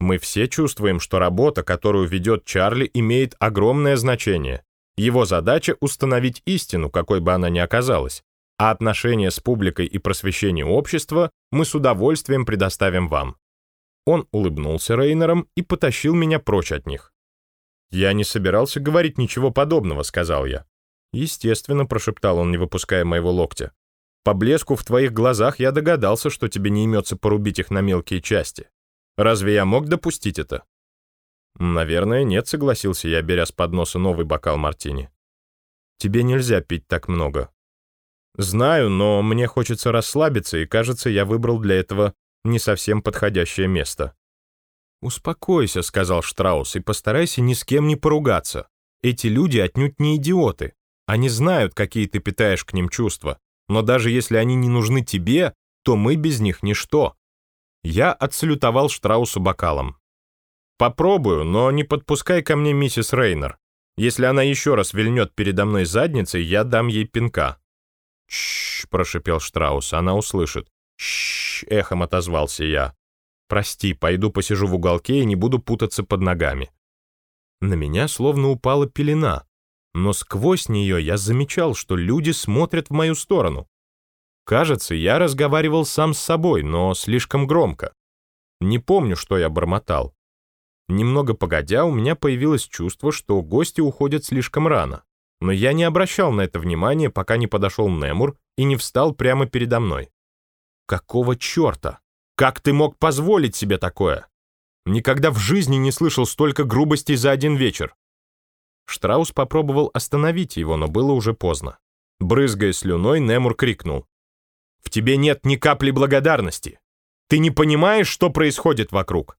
Мы все чувствуем, что работа, которую ведет Чарли, имеет огромное значение. Его задача — установить истину, какой бы она ни оказалась, а отношения с публикой и просвещение общества мы с удовольствием предоставим вам». Он улыбнулся Рейнером и потащил меня прочь от них. «Я не собирался говорить ничего подобного», — сказал я. Естественно, прошептал он, не выпуская моего локтя. По блеску в твоих глазах я догадался, что тебе не имется порубить их на мелкие части. Разве я мог допустить это? Наверное, нет, согласился я, беря с подноса новый бокал мартини. Тебе нельзя пить так много. Знаю, но мне хочется расслабиться, и, кажется, я выбрал для этого не совсем подходящее место. «Успокойся», — сказал Штраус, — «и постарайся ни с кем не поругаться. Эти люди отнюдь не идиоты. Они знают, какие ты питаешь к ним чувства. Но даже если они не нужны тебе, то мы без них ничто». Я отсалютовал Штраусу бокалом. «Попробую, но не подпускай ко мне миссис Рейнер. Если она еще раз вильнет передо мной задницей, я дам ей пинка». «Чш», — прошипел Штраус, — «она услышит». «Чш», — эхом отозвался я. «Прости, пойду посижу в уголке и не буду путаться под ногами». На меня словно упала пелена, но сквозь нее я замечал, что люди смотрят в мою сторону. Кажется, я разговаривал сам с собой, но слишком громко. Не помню, что я бормотал. Немного погодя, у меня появилось чувство, что гости уходят слишком рано. Но я не обращал на это внимания, пока не подошел Немур и не встал прямо передо мной. Какого черта? Как ты мог позволить себе такое? Никогда в жизни не слышал столько грубостей за один вечер. Штраус попробовал остановить его, но было уже поздно. Брызгая слюной, Немур крикнул. «В тебе нет ни капли благодарности. Ты не понимаешь, что происходит вокруг.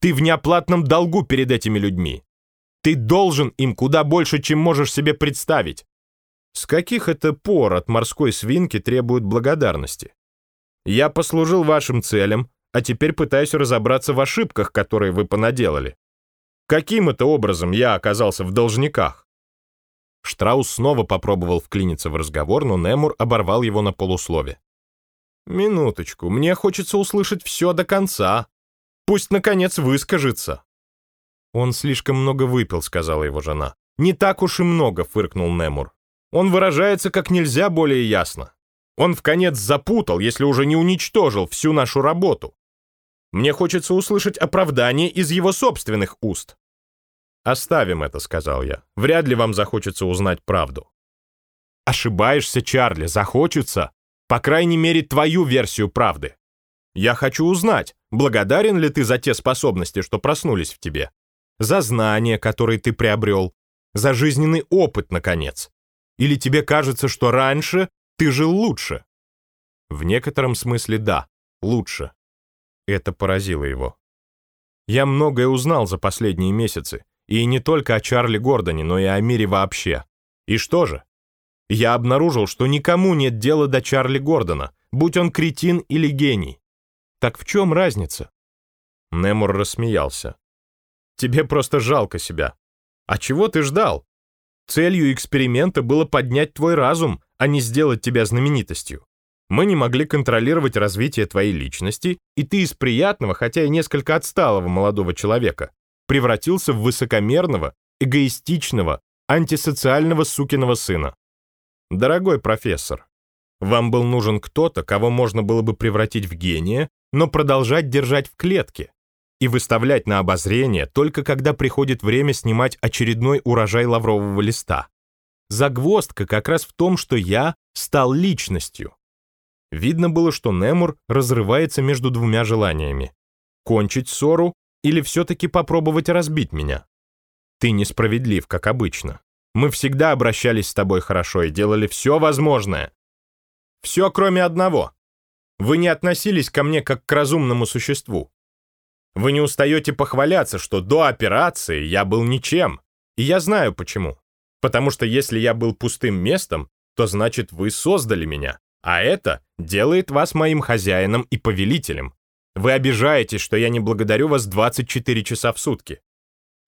Ты в неоплатном долгу перед этими людьми. Ты должен им куда больше, чем можешь себе представить. С каких это пор от морской свинки требуют благодарности? Я послужил вашим целям, а теперь пытаюсь разобраться в ошибках, которые вы понаделали. Каким это образом я оказался в должниках? Штраус снова попробовал вклиниться в разговор, но Немур оборвал его на полуслове. «Минуточку, мне хочется услышать все до конца. Пусть, наконец, выскажется». «Он слишком много выпил», — сказала его жена. «Не так уж и много», — фыркнул Немур. «Он выражается как нельзя более ясно. Он в конец запутал, если уже не уничтожил всю нашу работу. Мне хочется услышать оправдание из его собственных уст. «Оставим это», — сказал я. «Вряд ли вам захочется узнать правду». «Ошибаешься, Чарли, захочется. По крайней мере, твою версию правды. Я хочу узнать, благодарен ли ты за те способности, что проснулись в тебе, за знания, которые ты приобрел, за жизненный опыт, наконец. Или тебе кажется, что раньше ты жил лучше. В некотором смысле да, лучше. Это поразило его. Я многое узнал за последние месяцы, и не только о Чарли Гордоне, но и о мире вообще. И что же? Я обнаружил, что никому нет дела до Чарли Гордона, будь он кретин или гений. Так в чем разница? Немур рассмеялся. Тебе просто жалко себя. А чего ты ждал? Целью эксперимента было поднять твой разум, а не сделать тебя знаменитостью. Мы не могли контролировать развитие твоей личности, и ты из приятного, хотя и несколько отсталого молодого человека, превратился в высокомерного, эгоистичного, антисоциального сукиного сына. Дорогой профессор, вам был нужен кто-то, кого можно было бы превратить в гения, но продолжать держать в клетке и выставлять на обозрение только когда приходит время снимать очередной урожай лаврового листа. Загвоздка как раз в том, что я стал личностью. Видно было, что Немур разрывается между двумя желаниями. Кончить ссору или все-таки попробовать разбить меня? Ты несправедлив, как обычно. Мы всегда обращались с тобой хорошо и делали все возможное. Все, кроме одного. Вы не относились ко мне как к разумному существу. Вы не устаете похваляться, что до операции я был ничем. И я знаю почему. Потому что если я был пустым местом, то значит вы создали меня, а это делает вас моим хозяином и повелителем. Вы обижаетесь, что я не благодарю вас 24 часа в сутки.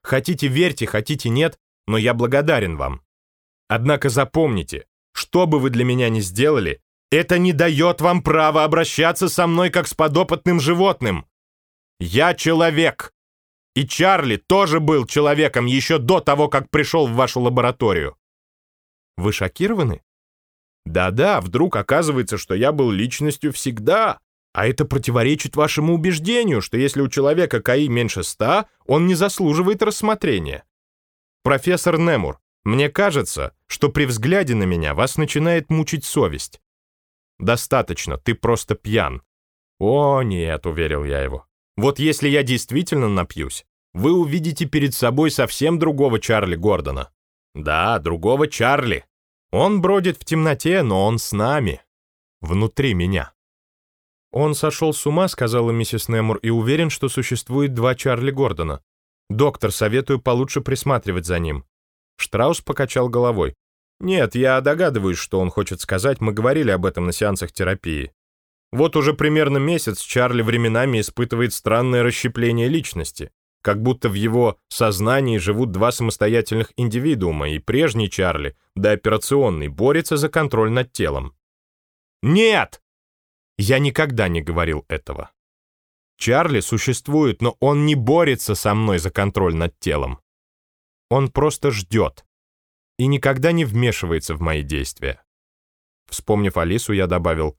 Хотите верьте, хотите нет, но я благодарен вам. Однако запомните, что бы вы для меня ни сделали, это не дает вам права обращаться со мной как с подопытным животным. Я человек. И Чарли тоже был человеком еще до того, как пришел в вашу лабораторию. Вы шокированы? Да-да, вдруг оказывается, что я был личностью всегда. А это противоречит вашему убеждению, что если у человека КАИ меньше ста, он не заслуживает рассмотрения. Профессор Немур, Мне кажется, что при взгляде на меня вас начинает мучить совесть. Достаточно, ты просто пьян. О, нет, уверил я его. Вот если я действительно напьюсь, вы увидите перед собой совсем другого Чарли Гордона. Да, другого Чарли. Он бродит в темноте, но он с нами. Внутри меня. Он сошел с ума, сказала миссис Немур, и уверен, что существует два Чарли Гордона. Доктор, советую получше присматривать за ним. Штраус покачал головой. Нет, я догадываюсь, что он хочет сказать, мы говорили об этом на сеансах терапии. Вот уже примерно месяц Чарли временами испытывает странное расщепление личности, как будто в его сознании живут два самостоятельных индивидуума, и прежний Чарли, дооперационный, борется за контроль над телом. «Нет!» Я никогда не говорил этого. Чарли существует, но он не борется со мной за контроль над телом. Он просто ждет и никогда не вмешивается в мои действия. Вспомнив Алису, я добавил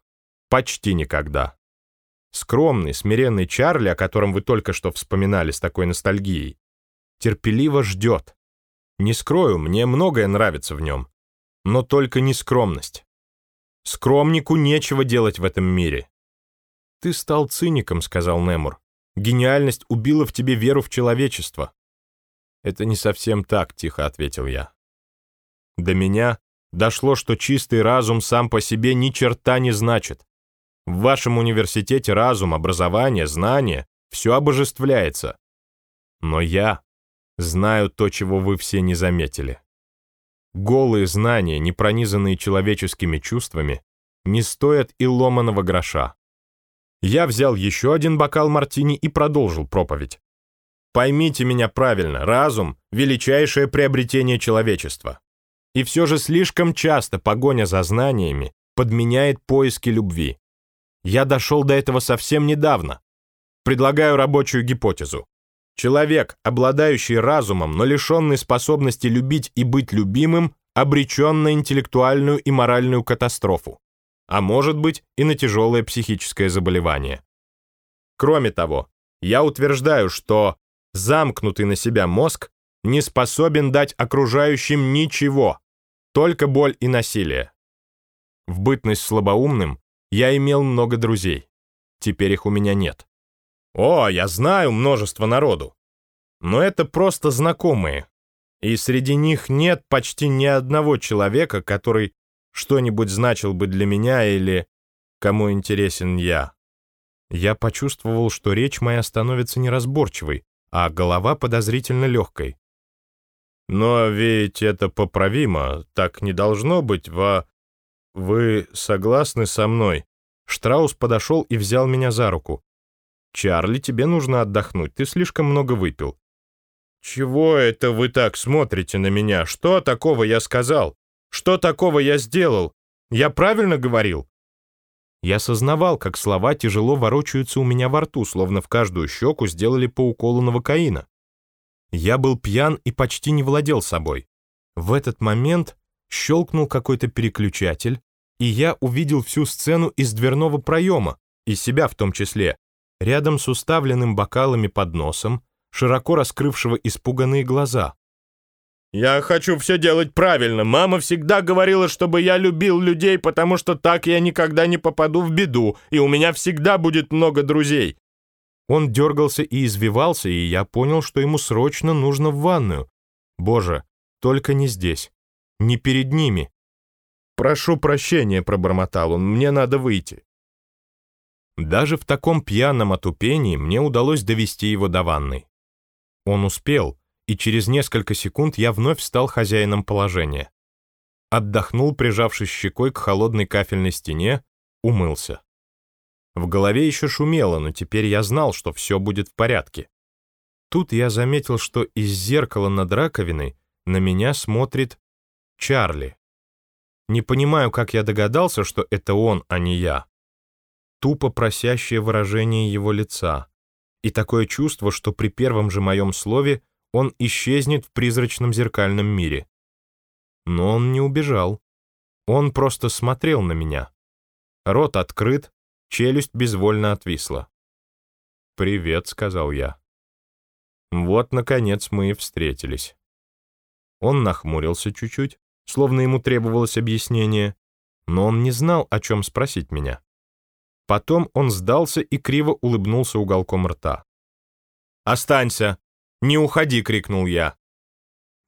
«почти никогда». Скромный, смиренный Чарли, о котором вы только что вспоминали с такой ностальгией, терпеливо ждет. Не скрою, мне многое нравится в нем, но только не скромность. Скромнику нечего делать в этом мире. «Ты стал циником», — сказал Немур. «Гениальность убила в тебе веру в человечество». «Это не совсем так», — тихо ответил я. До меня дошло, что чистый разум сам по себе ни черта не значит. В вашем университете разум, образование, знание — все обожествляется. Но я знаю то, чего вы все не заметили. Голые знания, не пронизанные человеческими чувствами, не стоят и ломаного гроша. Я взял еще один бокал мартини и продолжил проповедь. Поймите меня правильно, разум — величайшее приобретение человечества. И все же слишком часто погоня за знаниями подменяет поиски любви. Я дошел до этого совсем недавно. Предлагаю рабочую гипотезу. Человек, обладающий разумом, но лишенный способности любить и быть любимым, обречен на интеллектуальную и моральную катастрофу, а может быть и на тяжелое психическое заболевание. Кроме того, я утверждаю, что замкнутый на себя мозг не способен дать окружающим ничего, только боль и насилие. В бытность слабоумным я имел много друзей. Теперь их у меня нет. О, я знаю множество народу. Но это просто знакомые. И среди них нет почти ни одного человека, который что-нибудь значил бы для меня или кому интересен я. Я почувствовал, что речь моя становится неразборчивой, а голова подозрительно легкой. Но ведь это поправимо, так не должно быть, во... Вы согласны со мной? Штраус подошел и взял меня за руку. «Чарли, тебе нужно отдохнуть, ты слишком много выпил». «Чего это вы так смотрите на меня? Что такого я сказал? Что такого я сделал? Я правильно говорил?» Я сознавал, как слова тяжело ворочаются у меня во рту, словно в каждую щеку сделали по уколу новокаина. Я был пьян и почти не владел собой. В этот момент щелкнул какой-то переключатель, и я увидел всю сцену из дверного проема, и себя в том числе, рядом с уставленным бокалами под носом, широко раскрывшего испуганные глаза. «Я хочу все делать правильно. Мама всегда говорила, чтобы я любил людей, потому что так я никогда не попаду в беду, и у меня всегда будет много друзей. Он дергался и извивался, и я понял, что ему срочно нужно в ванную. Боже, только не здесь. Не перед ними. «Прошу прощения», — пробормотал он, — «мне надо выйти». Даже в таком пьяном отупении мне удалось довести его до ванной. Он успел, и через несколько секунд я вновь стал хозяином положения. Отдохнул, прижавшись щекой к холодной кафельной стене, умылся. В голове еще шумело, но теперь я знал, что все будет в порядке. Тут я заметил, что из зеркала над раковиной на меня смотрит Чарли. Не понимаю, как я догадался, что это он, а не я. Тупо просящее выражение его лица и такое чувство, что при первом же моем слове он исчезнет в призрачном зеркальном мире. Но он не убежал. Он просто смотрел на меня. Рот открыт, Челюсть безвольно отвисла. «Привет», — сказал я. Вот, наконец, мы и встретились. Он нахмурился чуть-чуть, словно ему требовалось объяснение, но он не знал, о чем спросить меня. Потом он сдался и криво улыбнулся уголком рта. «Останься! Не уходи!» — крикнул я.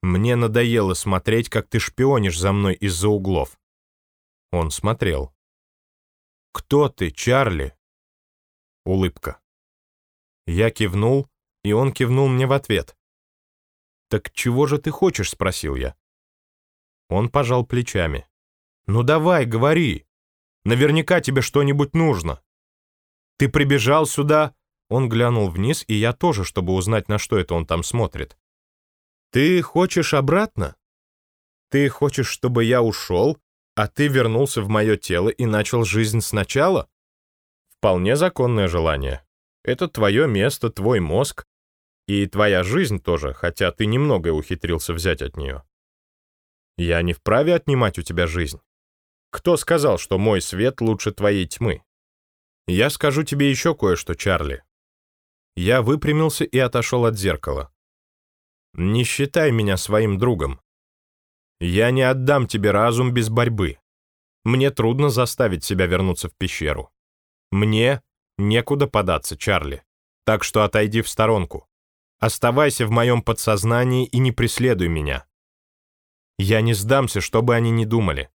«Мне надоело смотреть, как ты шпионишь за мной из-за углов». Он смотрел. «Кто ты, Чарли?» Улыбка. Я кивнул, и он кивнул мне в ответ. «Так чего же ты хочешь?» — спросил я. Он пожал плечами. «Ну давай, говори. Наверняка тебе что-нибудь нужно. Ты прибежал сюда...» Он глянул вниз, и я тоже, чтобы узнать, на что это он там смотрит. «Ты хочешь обратно? Ты хочешь, чтобы я ушел, а ты вернулся в мое тело и начал жизнь сначала? Вполне законное желание. Это твое место, твой мозг. И твоя жизнь тоже, хотя ты немногое ухитрился взять от нее. Я не вправе отнимать у тебя жизнь. Кто сказал, что мой свет лучше твоей тьмы? Я скажу тебе еще кое-что, Чарли. Я выпрямился и отошел от зеркала. Не считай меня своим другом. Я не отдам тебе разум без борьбы. Мне трудно заставить себя вернуться в пещеру. Мне некуда податься, Чарли. Так что отойди в сторонку. Оставайся в моем подсознании и не преследуй меня. Я не сдамся, что бы они ни думали.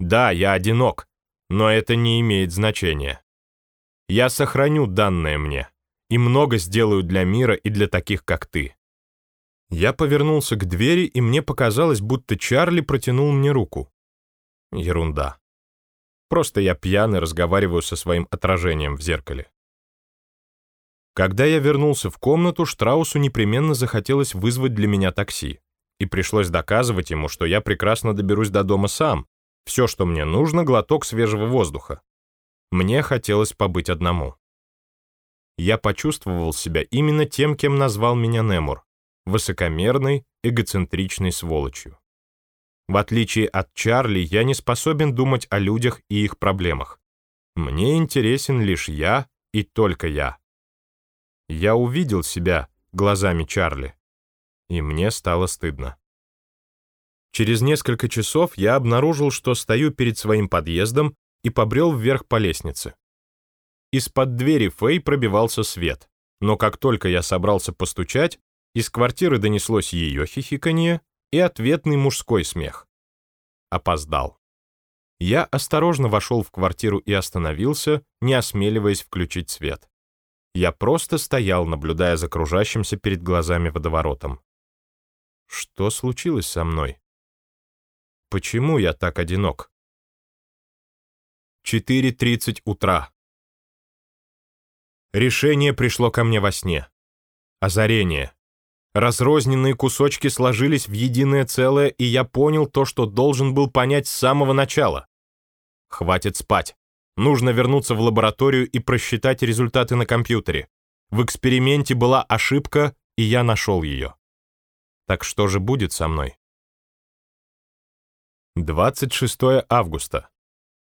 Да, я одинок, но это не имеет значения. Я сохраню данное мне и много сделаю для мира и для таких, как ты. Я повернулся к двери, и мне показалось, будто Чарли протянул мне руку. Ерунда. Просто я пьяный разговариваю со своим отражением в зеркале. Когда я вернулся в комнату, Штраусу непременно захотелось вызвать для меня такси, и пришлось доказывать ему, что я прекрасно доберусь до дома сам. Все, что мне нужно, глоток свежего воздуха. Мне хотелось побыть одному. Я почувствовал себя именно тем, кем назвал меня Немур высокомерной, эгоцентричной сволочью. В отличие от Чарли, я не способен думать о людях и их проблемах. Мне интересен лишь я и только я. Я увидел себя глазами Чарли, и мне стало стыдно. Через несколько часов я обнаружил, что стою перед своим подъездом и побрел вверх по лестнице. Из-под двери Фэй пробивался свет, но как только я собрался постучать, из квартиры донеслось ее хихиканье и ответный мужской смех. Опоздал. Я осторожно вошел в квартиру и остановился, не осмеливаясь включить свет. Я просто стоял, наблюдая за кружащимся перед глазами водоворотом. Что случилось со мной? Почему я так одинок? 4.30 утра. Решение пришло ко мне во сне. Озарение. Разрозненные кусочки сложились в единое целое, и я понял то, что должен был понять с самого начала. Хватит спать. Нужно вернуться в лабораторию и просчитать результаты на компьютере. В эксперименте была ошибка, и я нашел ее. Так что же будет со мной? 26 августа.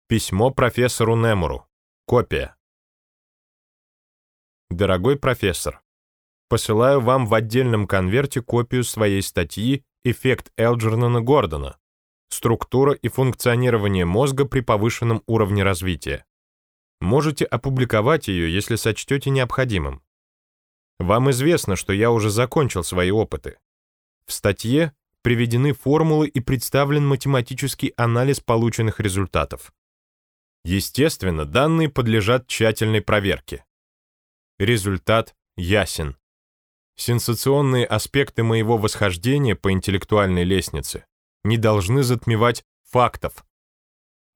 Письмо профессору Немуру. Копия. Дорогой профессор, посылаю вам в отдельном конверте копию своей статьи «Эффект Элджернона Гордона. Структура и функционирование мозга при повышенном уровне развития». Можете опубликовать ее, если сочтете необходимым. Вам известно, что я уже закончил свои опыты. В статье приведены формулы и представлен математический анализ полученных результатов. Естественно, данные подлежат тщательной проверке. Результат ясен. Сенсационные аспекты моего восхождения по интеллектуальной лестнице не должны затмевать фактов.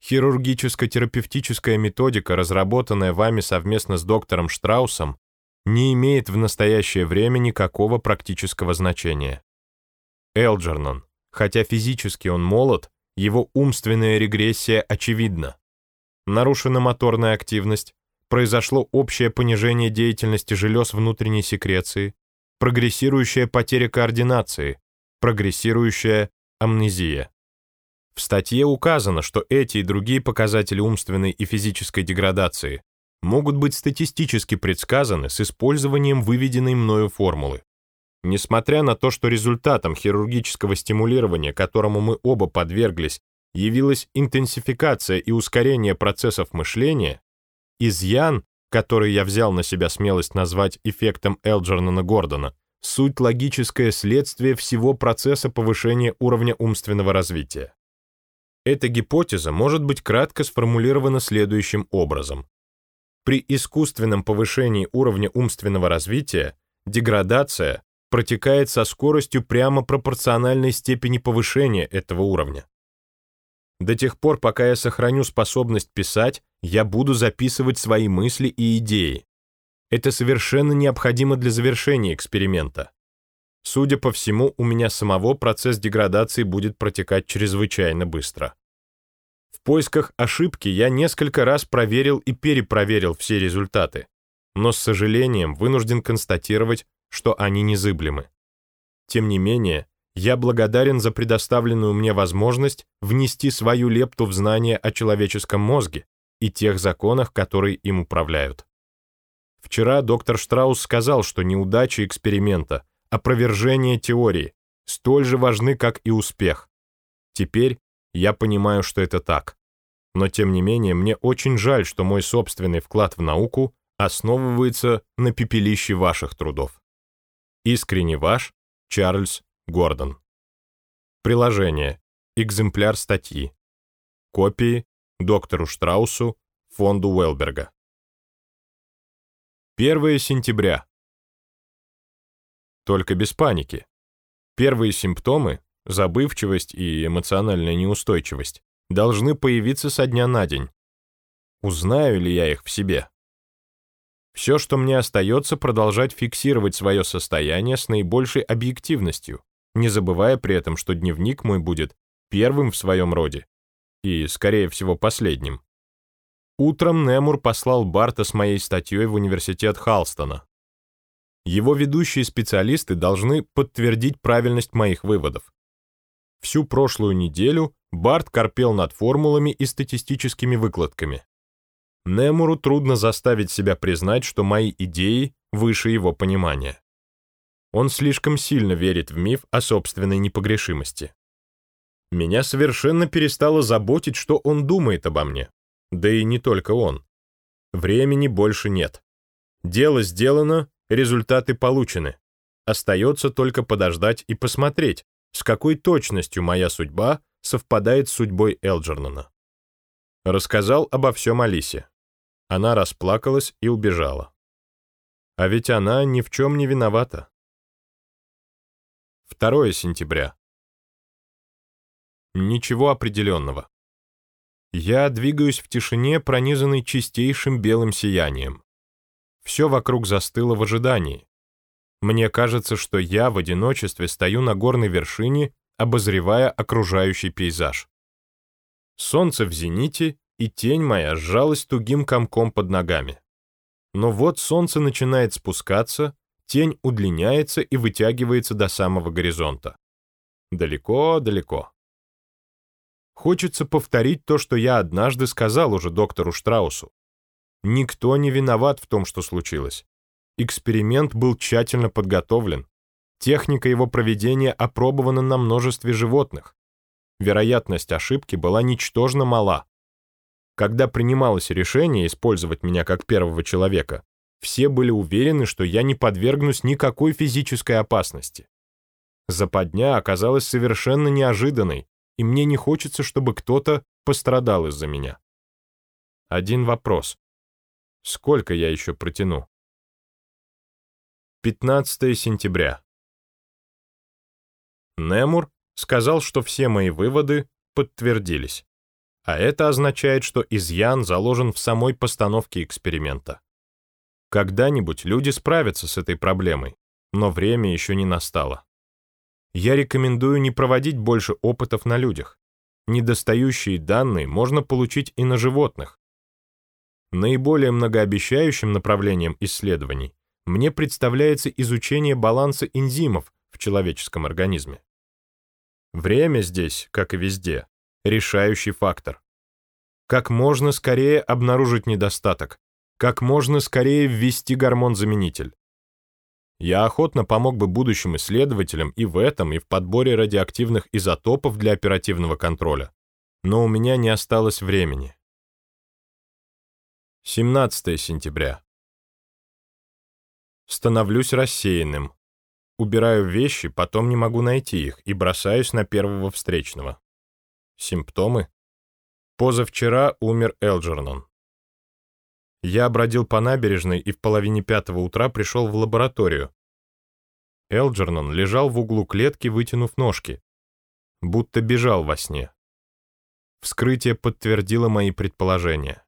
Хирургическо-терапевтическая методика, разработанная вами совместно с доктором Штраусом, не имеет в настоящее время никакого практического значения. Элджернон, хотя физически он молод, его умственная регрессия очевидна. Нарушена моторная активность, произошло общее понижение деятельности желез внутренней секреции, прогрессирующая потеря координации, прогрессирующая амнезия. В статье указано, что эти и другие показатели умственной и физической деградации могут быть статистически предсказаны с использованием выведенной мною формулы. Несмотря на то, что результатом хирургического стимулирования, которому мы оба подверглись, явилась интенсификация и ускорение процессов мышления, изъян, который я взял на себя смелость назвать эффектом Элджернона-Гордона, суть логическое следствие всего процесса повышения уровня умственного развития. Эта гипотеза может быть кратко сформулирована следующим образом. При искусственном повышении уровня умственного развития деградация протекает со скоростью прямо пропорциональной степени повышения этого уровня. До тех пор, пока я сохраню способность писать, я буду записывать свои мысли и идеи. Это совершенно необходимо для завершения эксперимента. Судя по всему, у меня самого процесс деградации будет протекать чрезвычайно быстро. В поисках ошибки я несколько раз проверил и перепроверил все результаты, но с сожалением вынужден констатировать, что они незыблемы. Тем не менее, я благодарен за предоставленную мне возможность внести свою лепту в знание о человеческом мозге и тех законах, которые им управляют. Вчера доктор Штраус сказал, что неудачи эксперимента, опровержение теории столь же важны, как и успех. Теперь я понимаю, что это так. Но тем не менее, мне очень жаль, что мой собственный вклад в науку основывается на пепелище ваших трудов. Искренне ваш, Чарльз Гордон. Приложение. Экземпляр статьи. Копии доктору Штраусу, фонду Уэлберга. 1 сентября. Только без паники. Первые симптомы, забывчивость и эмоциональная неустойчивость, должны появиться со дня на день. Узнаю ли я их в себе? Все, что мне остается, продолжать фиксировать свое состояние с наибольшей объективностью, не забывая при этом, что дневник мой будет первым в своем роде и, скорее всего, последним. Утром Немур послал Барта с моей статьей в университет Халстона. Его ведущие специалисты должны подтвердить правильность моих выводов. Всю прошлую неделю Барт корпел над формулами и статистическими выкладками. Немуру трудно заставить себя признать, что мои идеи выше его понимания. Он слишком сильно верит в миф о собственной непогрешимости. Меня совершенно перестало заботить, что он думает обо мне. Да и не только он. Времени больше нет. Дело сделано, результаты получены. Остается только подождать и посмотреть, с какой точностью моя судьба совпадает с судьбой Элджернона. Рассказал обо всем Алисе. Она расплакалась и убежала. А ведь она ни в чем не виновата. 2 сентября. Ничего определенного. Я двигаюсь в тишине, пронизанной чистейшим белым сиянием. Все вокруг застыло в ожидании. Мне кажется, что я в одиночестве стою на горной вершине, обозревая окружающий пейзаж. Солнце в зените, и тень моя сжалась тугим комком под ногами. Но вот солнце начинает спускаться, тень удлиняется и вытягивается до самого горизонта. Далеко-далеко. Хочется повторить то, что я однажды сказал уже доктору Штраусу. Никто не виноват в том, что случилось. Эксперимент был тщательно подготовлен. Техника его проведения опробована на множестве животных. Вероятность ошибки была ничтожно мала. Когда принималось решение использовать меня как первого человека, все были уверены, что я не подвергнусь никакой физической опасности. Западня оказалась совершенно неожиданной, и мне не хочется, чтобы кто-то пострадал из-за меня. Один вопрос. Сколько я еще протяну? 15 сентября. Немур сказал, что все мои выводы подтвердились. А это означает, что изъян заложен в самой постановке эксперимента. Когда-нибудь люди справятся с этой проблемой, но время еще не настало. Я рекомендую не проводить больше опытов на людях. Недостающие данные можно получить и на животных. Наиболее многообещающим направлением исследований мне представляется изучение баланса энзимов в человеческом организме. Время здесь, как и везде, решающий фактор. Как можно скорее обнаружить недостаток, как можно скорее ввести гормон-заменитель. Я охотно помог бы будущим исследователям и в этом, и в подборе радиоактивных изотопов для оперативного контроля. Но у меня не осталось времени. 17 сентября. Становлюсь рассеянным. Убираю вещи, потом не могу найти их и бросаюсь на первого встречного. Симптомы? Позавчера умер Элджернон. Я бродил по набережной и в половине пятого утра пришел в лабораторию. Элджернон лежал в углу клетки, вытянув ножки, будто бежал во сне. Вскрытие подтвердило мои предположения.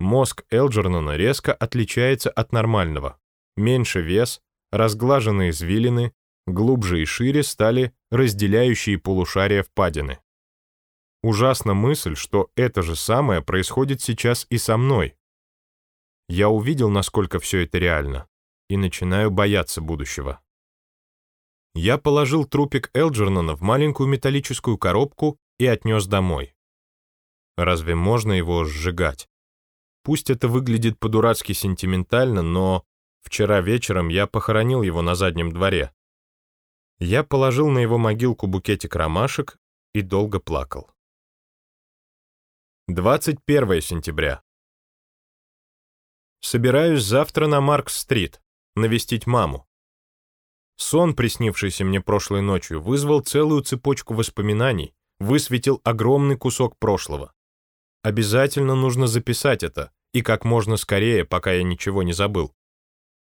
Мозг Элджернона резко отличается от нормального. Меньше вес, разглаженные извилины, глубже и шире стали разделяющие полушария впадины. Ужасна мысль, что это же самое происходит сейчас и со мной. Я увидел, насколько все это реально, и начинаю бояться будущего. Я положил трупик Элджернона в маленькую металлическую коробку и отнес домой. Разве можно его сжигать? Пусть это выглядит по-дурацки сентиментально, но вчера вечером я похоронил его на заднем дворе. Я положил на его могилку букетик ромашек и долго плакал. 21 сентября. Собираюсь завтра на Маркс-стрит, навестить маму. Сон, приснившийся мне прошлой ночью, вызвал целую цепочку воспоминаний, высветил огромный кусок прошлого. Обязательно нужно записать это, и как можно скорее, пока я ничего не забыл.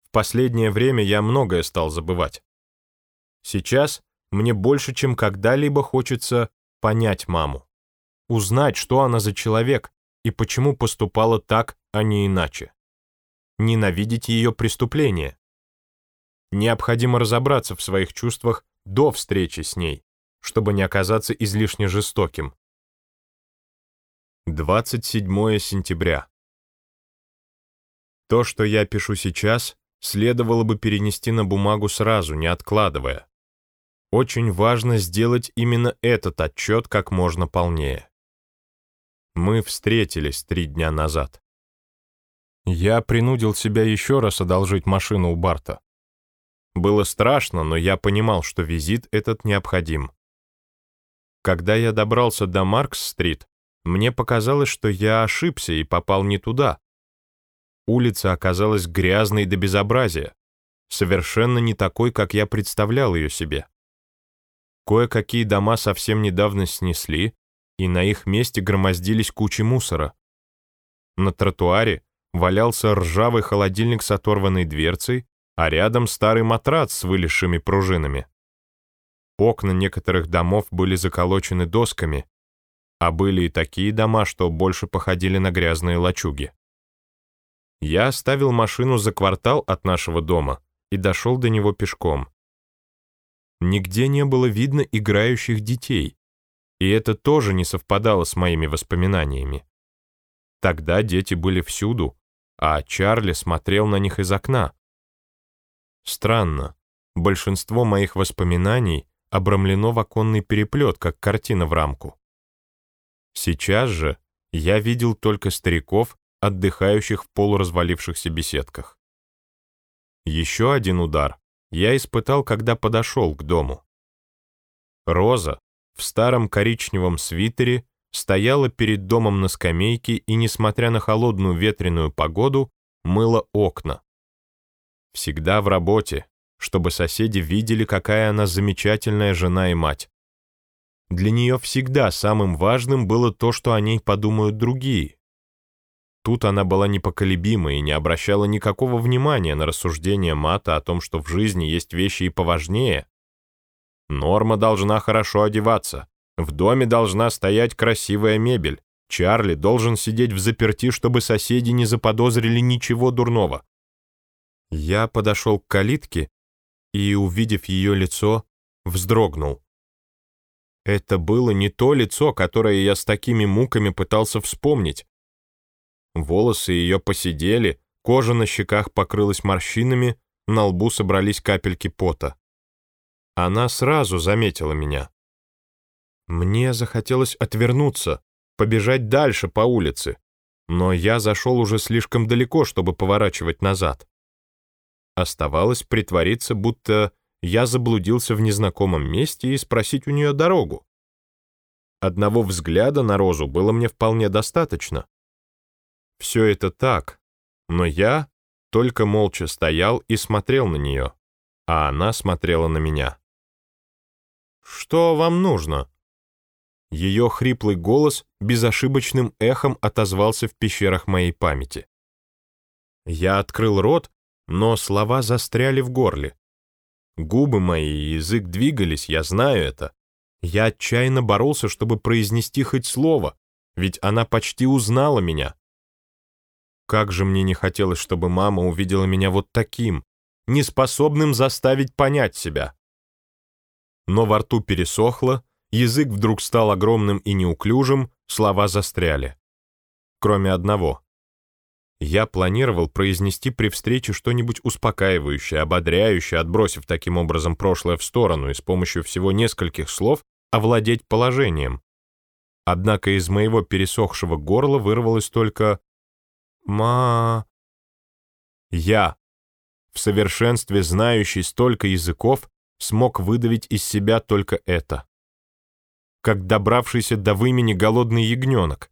В последнее время я многое стал забывать. Сейчас мне больше, чем когда-либо хочется понять маму, узнать, что она за человек и почему поступала так, а не иначе ненавидеть ее преступление. Необходимо разобраться в своих чувствах до встречи с ней, чтобы не оказаться излишне жестоким. 27 сентября. То, что я пишу сейчас, следовало бы перенести на бумагу сразу, не откладывая. Очень важно сделать именно этот отчет как можно полнее. Мы встретились три дня назад. Я принудил себя еще раз одолжить машину у Барта. Было страшно, но я понимал, что визит этот необходим. Когда я добрался до Маркс-стрит, мне показалось, что я ошибся и попал не туда. Улица оказалась грязной до безобразия, совершенно не такой, как я представлял ее себе. Кое-какие дома совсем недавно снесли, и на их месте громоздились кучи мусора. На тротуаре валялся ржавый холодильник с оторванной дверцей, а рядом старый матрац с вылезшими пружинами. Окна некоторых домов были заколочены досками, а были и такие дома, что больше походили на грязные лачуги. Я оставил машину за квартал от нашего дома и дошел до него пешком. Нигде не было видно играющих детей, и это тоже не совпадало с моими воспоминаниями. Тогда дети были всюду, а Чарли смотрел на них из окна. Странно, большинство моих воспоминаний обрамлено в оконный переплет, как картина в рамку. Сейчас же я видел только стариков, отдыхающих в полуразвалившихся беседках. Еще один удар я испытал, когда подошел к дому. Роза в старом коричневом свитере стояла перед домом на скамейке и, несмотря на холодную ветреную погоду, мыла окна. Всегда в работе, чтобы соседи видели, какая она замечательная жена и мать. Для нее всегда самым важным было то, что о ней подумают другие. Тут она была непоколебима и не обращала никакого внимания на рассуждения Мата о том, что в жизни есть вещи и поважнее. Норма должна хорошо одеваться, в доме должна стоять красивая мебель. Чарли должен сидеть в заперти, чтобы соседи не заподозрили ничего дурного. Я подошел к калитке и, увидев ее лицо, вздрогнул. Это было не то лицо, которое я с такими муками пытался вспомнить. Волосы ее посидели, кожа на щеках покрылась морщинами, на лбу собрались капельки пота. Она сразу заметила меня. Мне захотелось отвернуться, побежать дальше по улице, но я зашел уже слишком далеко, чтобы поворачивать назад. Оставалось притвориться, будто я заблудился в незнакомом месте и спросить у нее дорогу. Одного взгляда на Розу было мне вполне достаточно. Все это так, но я только молча стоял и смотрел на нее, а она смотрела на меня. «Что вам нужно?» Ее хриплый голос безошибочным эхом отозвался в пещерах моей памяти. Я открыл рот, но слова застряли в горле. Губы мои и язык двигались, я знаю это. Я отчаянно боролся, чтобы произнести хоть слово, ведь она почти узнала меня. Как же мне не хотелось, чтобы мама увидела меня вот таким, неспособным заставить понять себя. Но во рту пересохло, язык вдруг стал огромным и неуклюжим, слова застряли. Кроме одного. Я планировал произнести при встрече что-нибудь успокаивающее, ободряющее, отбросив таким образом прошлое в сторону и с помощью всего нескольких слов овладеть положением. Однако из моего пересохшего горла вырвалось только «ма...» Я, в совершенстве знающий столько языков, смог выдавить из себя только это. Как добравшийся до вымени голодный ягненок.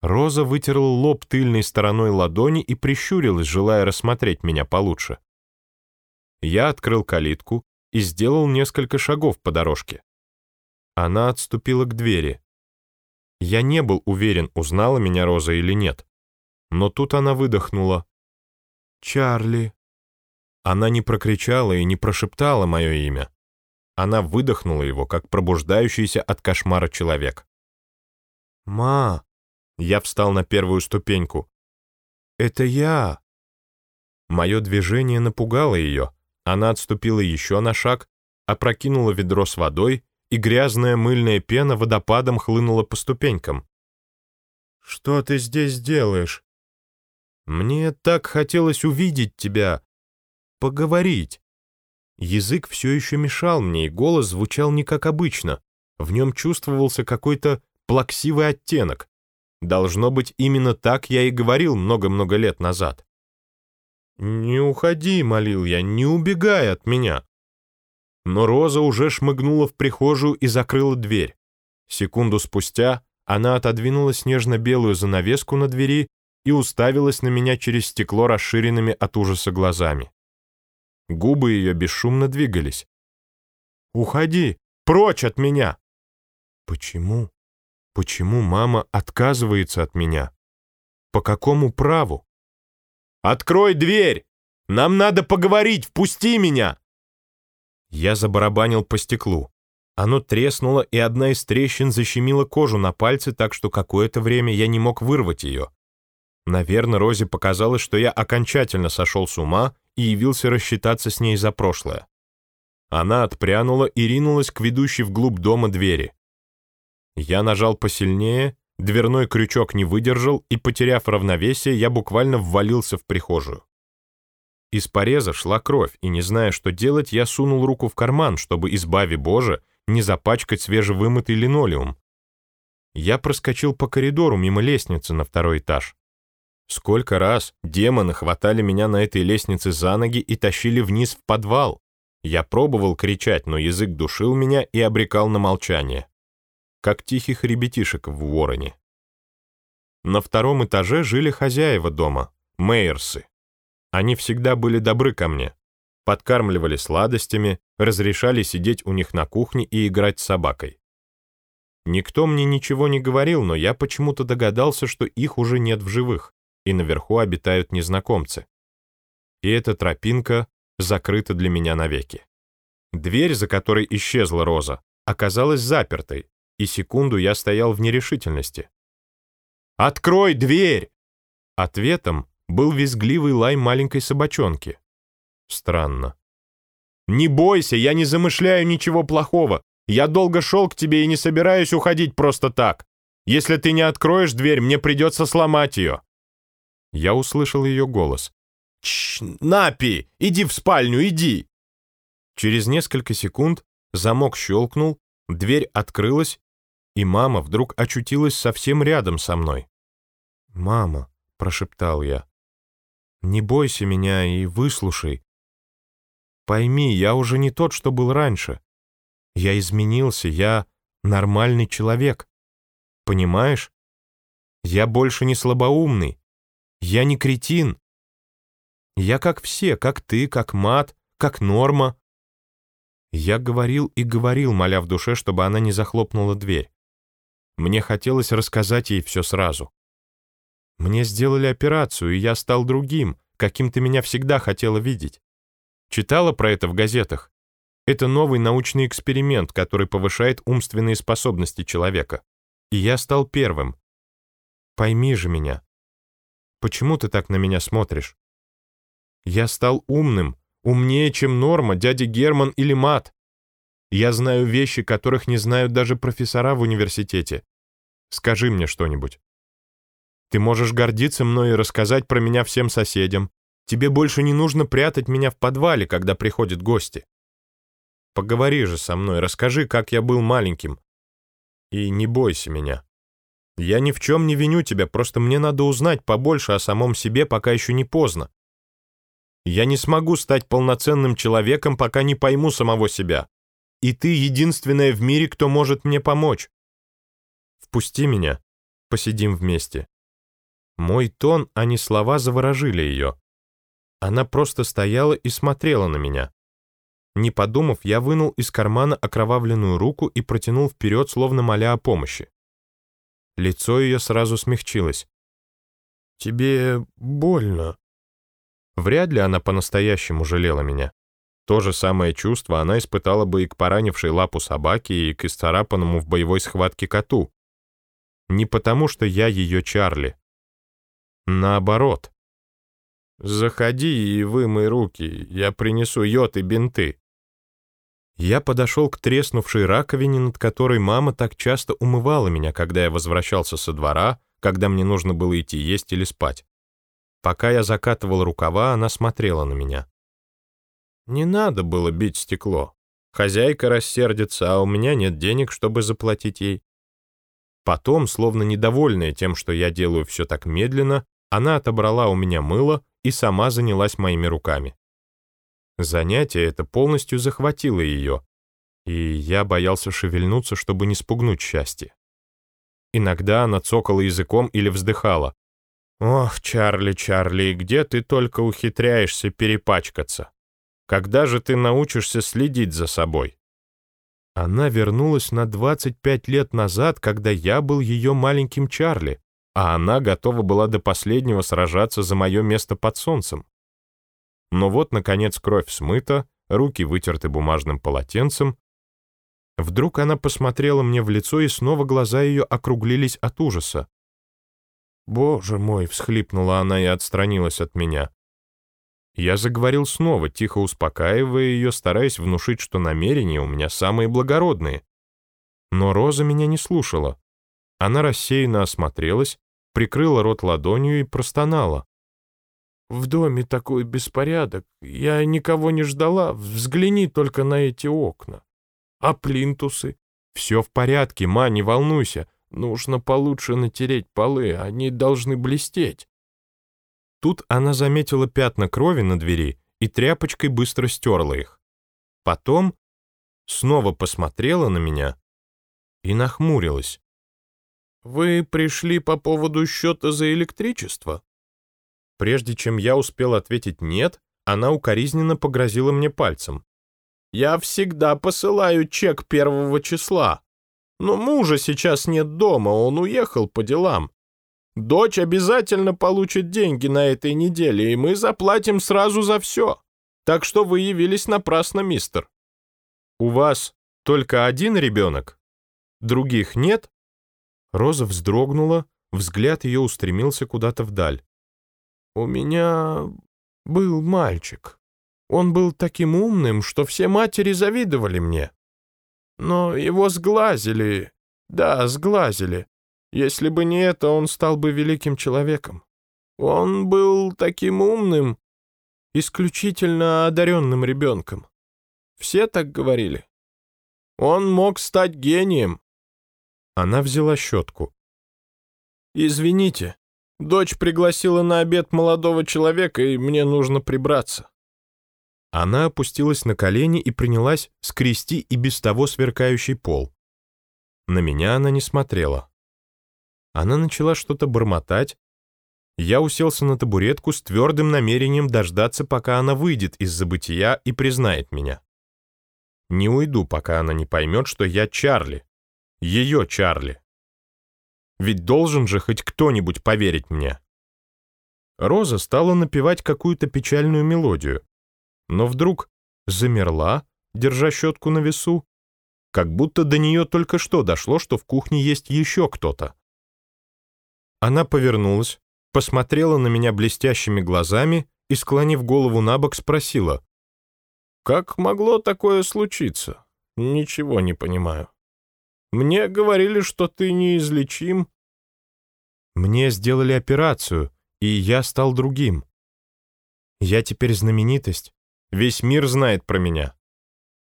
Роза вытерла лоб тыльной стороной ладони и прищурилась, желая рассмотреть меня получше. Я открыл калитку и сделал несколько шагов по дорожке. Она отступила к двери. Я не был уверен, узнала меня Роза или нет. Но тут она выдохнула. «Чарли». Она не прокричала и не прошептала мое имя. Она выдохнула его, как пробуждающийся от кошмара человек. «Ма!» Я встал на первую ступеньку. «Это я!» Мое движение напугало ее. Она отступила еще на шаг, опрокинула ведро с водой, и грязная мыльная пена водопадом хлынула по ступенькам. «Что ты здесь делаешь?» «Мне так хотелось увидеть тебя, поговорить». Язык все еще мешал мне, и голос звучал не как обычно. В нем чувствовался какой-то плаксивый оттенок. Должно быть, именно так я и говорил много-много лет назад. «Не уходи», — молил я, — «не убегай от меня». Но Роза уже шмыгнула в прихожую и закрыла дверь. Секунду спустя она отодвинула снежно-белую занавеску на двери и уставилась на меня через стекло расширенными от ужаса глазами. Губы ее бесшумно двигались. «Уходи! Прочь от меня!» «Почему?» Почему мама отказывается от меня? По какому праву? «Открой дверь! Нам надо поговорить! Впусти меня!» Я забарабанил по стеклу. Оно треснуло, и одна из трещин защемила кожу на пальце, так что какое-то время я не мог вырвать ее. Наверное, Розе показалось, что я окончательно сошел с ума и явился рассчитаться с ней за прошлое. Она отпрянула и ринулась к ведущей вглубь дома двери. Я нажал посильнее, дверной крючок не выдержал, и, потеряв равновесие, я буквально ввалился в прихожую. Из пореза шла кровь, и, не зная, что делать, я сунул руку в карман, чтобы, избави Боже, не запачкать свежевымытый линолеум. Я проскочил по коридору мимо лестницы на второй этаж. Сколько раз демоны хватали меня на этой лестнице за ноги и тащили вниз в подвал. Я пробовал кричать, но язык душил меня и обрекал на молчание как тихих ребятишек в вороне. На втором этаже жили хозяева дома, мейерсы. Они всегда были добры ко мне, подкармливали сладостями, разрешали сидеть у них на кухне и играть с собакой. Никто мне ничего не говорил, но я почему-то догадался, что их уже нет в живых, и наверху обитают незнакомцы. И эта тропинка закрыта для меня навеки. Дверь, за которой исчезла Роза, оказалась запертой, и секунду я стоял в нерешительности. «Открой дверь!» Ответом был визгливый лай маленькой собачонки. Странно. «Не бойся, я не замышляю ничего плохого. Я долго шел к тебе и не собираюсь уходить просто так. Если ты не откроешь дверь, мне придется сломать ее». Я услышал ее голос. «Чш, Напи, иди в спальню, иди!» Через несколько секунд замок щелкнул, дверь открылась, и мама вдруг очутилась совсем рядом со мной. «Мама», — прошептал я. Не бойся меня и выслушай. Пойми, я уже не тот, что был раньше. Я изменился, я нормальный человек. Понимаешь? Я больше не слабоумный. Я не кретин. Я как все, как ты, как мат, как норма. Я говорил и говорил, моля в душе, чтобы она не захлопнула дверь. Мне хотелось рассказать ей все сразу. Мне сделали операцию, и я стал другим, каким ты меня всегда хотела видеть. Читала про это в газетах? Это новый научный эксперимент, который повышает умственные способности человека. И я стал первым. Пойми же меня. Почему ты так на меня смотришь? Я стал умным, умнее, чем Норма, дядя Герман или Мат. Я знаю вещи, которых не знают даже профессора в университете. Скажи мне что-нибудь. Ты можешь гордиться мной и рассказать про меня всем соседям. Тебе больше не нужно прятать меня в подвале, когда приходят гости. Поговори же со мной, расскажи, как я был маленьким. И не бойся меня. Я ни в чем не виню тебя, просто мне надо узнать побольше о самом себе, пока еще не поздно. Я не смогу стать полноценным человеком, пока не пойму самого себя. И ты единственная в мире, кто может мне помочь. Впусти меня, посидим вместе. Мой тон, а не слова заворожили ее. Она просто стояла и смотрела на меня. Не подумав, я вынул из кармана окровавленную руку и протянул вперед, словно моля о помощи. Лицо ее сразу смягчилось. «Тебе больно?» Вряд ли она по-настоящему жалела меня. То же самое чувство она испытала бы и к поранившей лапу собаке, и к исцарапанному в боевой схватке коту. Не потому, что я ее Чарли, Наоборот. «Заходи и вымой руки, я принесу йод и бинты». Я подошел к треснувшей раковине, над которой мама так часто умывала меня, когда я возвращался со двора, когда мне нужно было идти есть или спать. Пока я закатывал рукава, она смотрела на меня. Не надо было бить стекло. Хозяйка рассердится, а у меня нет денег, чтобы заплатить ей. Потом, словно недовольная тем, что я делаю все так медленно, она отобрала у меня мыло и сама занялась моими руками. Занятие это полностью захватило ее, и я боялся шевельнуться, чтобы не спугнуть счастье. Иногда она цокала языком или вздыхала. «Ох, Чарли, Чарли, где ты только ухитряешься перепачкаться? Когда же ты научишься следить за собой?» Она вернулась на 25 лет назад, когда я был ее маленьким Чарли, а она готова была до последнего сражаться за мое место под солнцем. Но вот, наконец, кровь смыта, руки вытерты бумажным полотенцем. Вдруг она посмотрела мне в лицо, и снова глаза ее округлились от ужаса. «Боже мой!» — всхлипнула она и отстранилась от меня. Я заговорил снова, тихо успокаивая ее, стараясь внушить, что намерения у меня самые благородные. Но Роза меня не слушала. Она рассеянно осмотрелась, прикрыла рот ладонью и простонала. «В доме такой беспорядок. Я никого не ждала. Взгляни только на эти окна. А плинтусы? Все в порядке, ма, не волнуйся. Нужно получше натереть полы, они должны блестеть». Тут она заметила пятна крови на двери и тряпочкой быстро стерла их. Потом снова посмотрела на меня и нахмурилась. «Вы пришли по поводу счета за электричество?» Прежде чем я успел ответить «нет», она укоризненно погрозила мне пальцем. «Я всегда посылаю чек первого числа. Но мужа сейчас нет дома, он уехал по делам. Дочь обязательно получит деньги на этой неделе, и мы заплатим сразу за все. Так что вы явились напрасно, мистер». «У вас только один ребенок? Других нет?» Роза вздрогнула, взгляд ее устремился куда-то вдаль. «У меня был мальчик. Он был таким умным, что все матери завидовали мне. Но его сглазили, да, сглазили. Если бы не это, он стал бы великим человеком. Он был таким умным, исключительно одаренным ребенком. Все так говорили. Он мог стать гением, она взяла щетку. «Извините, Дочь пригласила на обед молодого человека, и мне нужно прибраться». Она опустилась на колени и принялась скрести и без того сверкающий пол. На меня она не смотрела. Она начала что-то бормотать. Я уселся на табуретку с твердым намерением дождаться, пока она выйдет из забытия и признает меня. Не уйду, пока она не поймет, что я Чарли. Ее Чарли. Ведь должен же хоть кто-нибудь поверить мне. Роза стала напевать какую-то печальную мелодию, но вдруг замерла, держа щетку на весу, как будто до нее только что дошло, что в кухне есть еще кто-то. Она повернулась, посмотрела на меня блестящими глазами и, склонив голову на бок, спросила. «Как могло такое случиться? Ничего не понимаю». Мне говорили, что ты неизлечим. Мне сделали операцию, и я стал другим. Я теперь знаменитость. Весь мир знает про меня.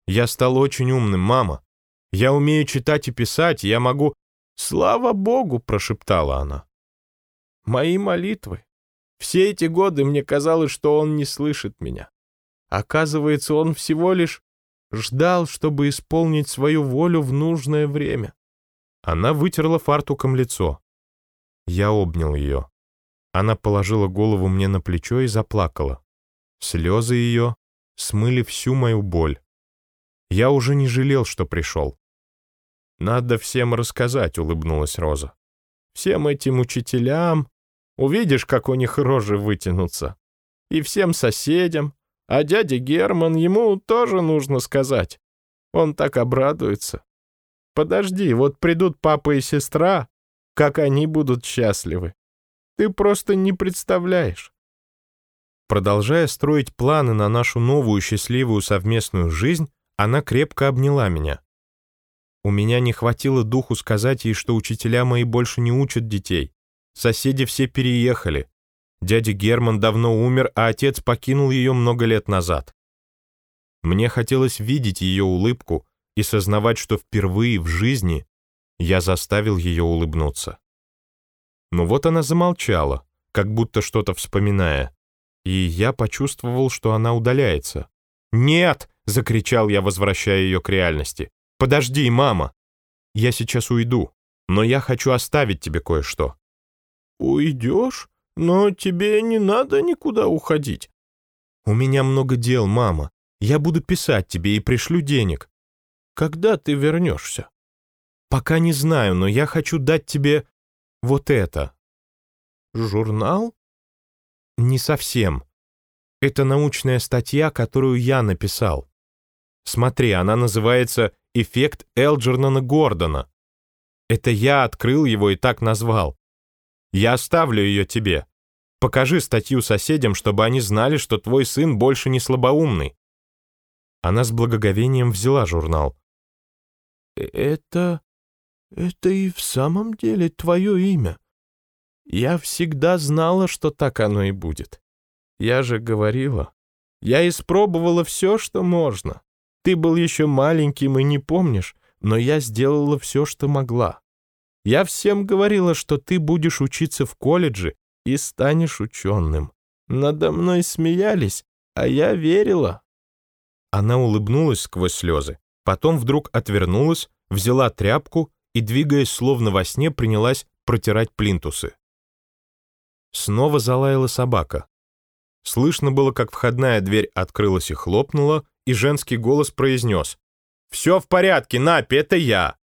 Я стал очень умным, мама. Я умею читать и писать, я могу... Слава Богу, прошептала она. Мои молитвы. Все эти годы мне казалось, что он не слышит меня. Оказывается, он всего лишь ждал, чтобы исполнить свою волю в нужное время. Она вытерла фартуком лицо. Я обнял ее. Она положила голову мне на плечо и заплакала. Слезы ее смыли всю мою боль. Я уже не жалел, что пришел. «Надо всем рассказать», — улыбнулась Роза. «Всем этим учителям. Увидишь, как у них рожи вытянутся. И всем соседям, а дядя Герман, ему тоже нужно сказать. Он так обрадуется. Подожди, вот придут папа и сестра, как они будут счастливы. Ты просто не представляешь. Продолжая строить планы на нашу новую счастливую совместную жизнь, она крепко обняла меня. У меня не хватило духу сказать ей, что учителя мои больше не учат детей. Соседи все переехали. Дядя Герман давно умер, а отец покинул ее много лет назад. Мне хотелось видеть ее улыбку и сознавать, что впервые в жизни я заставил ее улыбнуться. Но вот она замолчала, как будто что-то вспоминая, и я почувствовал, что она удаляется. «Нет!» — закричал я, возвращая ее к реальности. «Подожди, мама! Я сейчас уйду, но я хочу оставить тебе кое-что». «Уйдешь?» Но тебе не надо никуда уходить. У меня много дел, мама. Я буду писать тебе и пришлю денег. Когда ты вернешься? Пока не знаю, но я хочу дать тебе вот это. Журнал? Не совсем. Это научная статья, которую я написал. Смотри, она называется «Эффект Элджернона Гордона». Это я открыл его и так назвал. Я оставлю ее тебе. Покажи статью соседям, чтобы они знали, что твой сын больше не слабоумный». Она с благоговением взяла журнал. «Это... это и в самом деле твое имя. Я всегда знала, что так оно и будет. Я же говорила. Я испробовала все, что можно. Ты был еще маленьким и не помнишь, но я сделала все, что могла. Я всем говорила, что ты будешь учиться в колледже и станешь ученым. Надо мной смеялись, а я верила». Она улыбнулась сквозь слезы, потом вдруг отвернулась, взяла тряпку и, двигаясь словно во сне, принялась протирать плинтусы. Снова залаяла собака. Слышно было, как входная дверь открылась и хлопнула, и женский голос произнес «Все в порядке, Напи, это я!»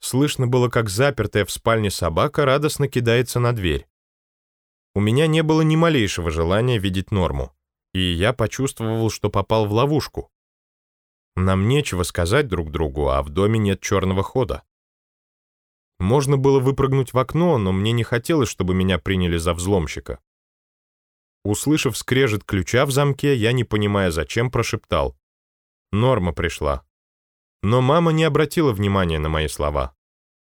Слышно было, как запертая в спальне собака радостно кидается на дверь. У меня не было ни малейшего желания видеть норму, и я почувствовал, что попал в ловушку. Нам нечего сказать друг другу, а в доме нет черного хода. Можно было выпрыгнуть в окно, но мне не хотелось, чтобы меня приняли за взломщика. Услышав скрежет ключа в замке, я, не понимая зачем, прошептал. Норма пришла. Но мама не обратила внимания на мои слова.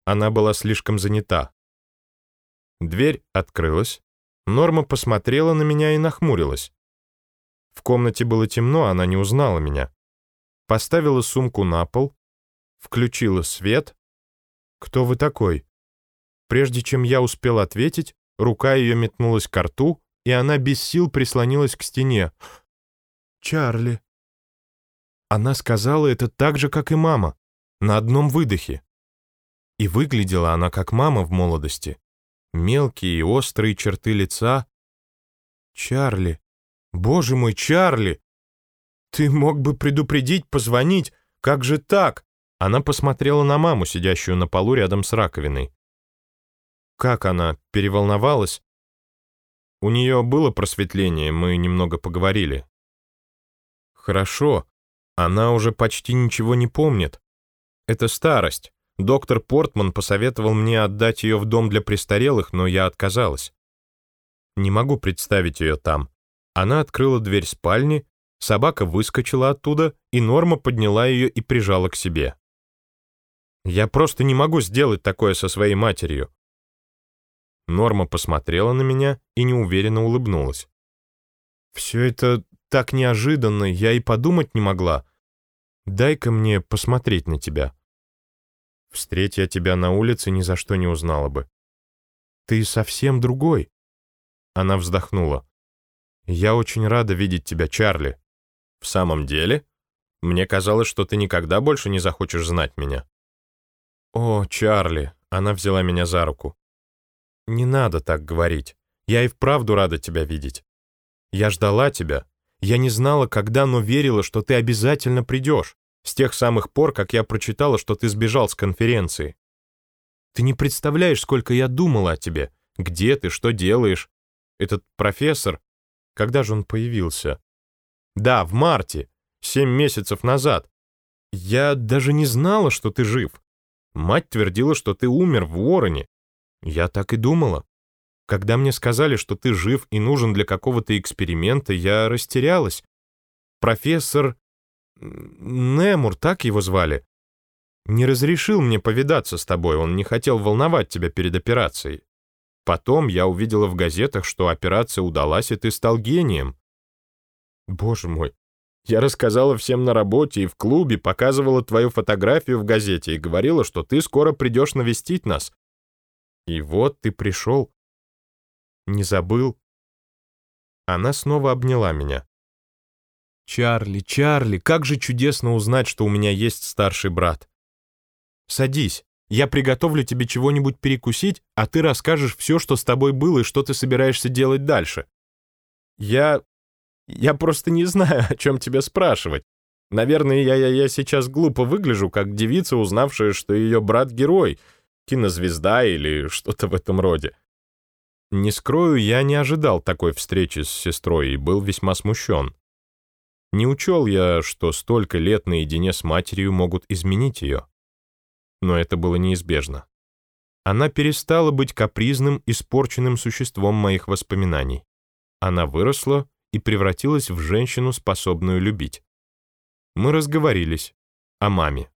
Она была слишком занята. Дверь открылась, Норма посмотрела на меня и нахмурилась. В комнате было темно, она не узнала меня. Поставила сумку на пол, включила свет. «Кто вы такой?» Прежде чем я успел ответить, рука ее метнулась к рту, и она без сил прислонилась к стене. «Чарли». Она сказала это так же, как и мама, на одном выдохе. И выглядела она как мама в молодости. Мелкие и острые черты лица. «Чарли! Боже мой, Чарли! Ты мог бы предупредить, позвонить! Как же так?» Она посмотрела на маму, сидящую на полу рядом с раковиной. Как она, переволновалась? У нее было просветление, мы немного поговорили. Хорошо, она уже почти ничего не помнит. Это старость. Доктор Портман посоветовал мне отдать ее в дом для престарелых, но я отказалась. Не могу представить ее там. Она открыла дверь спальни, собака выскочила оттуда, и Норма подняла ее и прижала к себе. Я просто не могу сделать такое со своей матерью. Норма посмотрела на меня и неуверенно улыбнулась. «Все это так неожиданно, я и подумать не могла. Дай-ка мне посмотреть на тебя. Встреть я тебя на улице, ни за что не узнала бы. Ты совсем другой». Она вздохнула. «Я очень рада видеть тебя, Чарли. В самом деле? Мне казалось, что ты никогда больше не захочешь знать меня». «О, Чарли!» — она взяла меня за руку. «Не надо так говорить. Я и вправду рада тебя видеть. Я ждала тебя. Я не знала, когда, но верила, что ты обязательно придешь, с тех самых пор, как я прочитала, что ты сбежал с конференции. Ты не представляешь, сколько я думала о тебе. Где ты, что делаешь? Этот профессор, когда же он появился? Да, в марте, семь месяцев назад. Я даже не знала, что ты жив. Мать твердила, что ты умер в Уоррене. Я так и думала. Когда мне сказали, что ты жив и нужен для какого-то эксперимента, я растерялась. Профессор Немур, так его звали, не разрешил мне повидаться с тобой, он не хотел волновать тебя перед операцией. Потом я увидела в газетах, что операция удалась, и ты стал гением. Боже мой, я рассказала всем на работе и в клубе, показывала твою фотографию в газете и говорила, что ты скоро придешь навестить нас. И вот ты пришел. Не забыл. Она снова обняла меня. «Чарли, Чарли, как же чудесно узнать, что у меня есть старший брат. Садись, я приготовлю тебе чего-нибудь перекусить, а ты расскажешь все, что с тобой было и что ты собираешься делать дальше. Я... я просто не знаю, о чем тебя спрашивать. Наверное, я, я, я сейчас глупо выгляжу, как девица, узнавшая, что ее брат герой, кинозвезда или что-то в этом роде. Не скрою, я не ожидал такой встречи с сестрой и был весьма смущен. Не учел я, что столько лет наедине с матерью могут изменить ее. Но это было неизбежно. Она перестала быть капризным, испорченным существом моих воспоминаний. Она выросла и превратилась в женщину, способную любить. Мы разговорились о маме.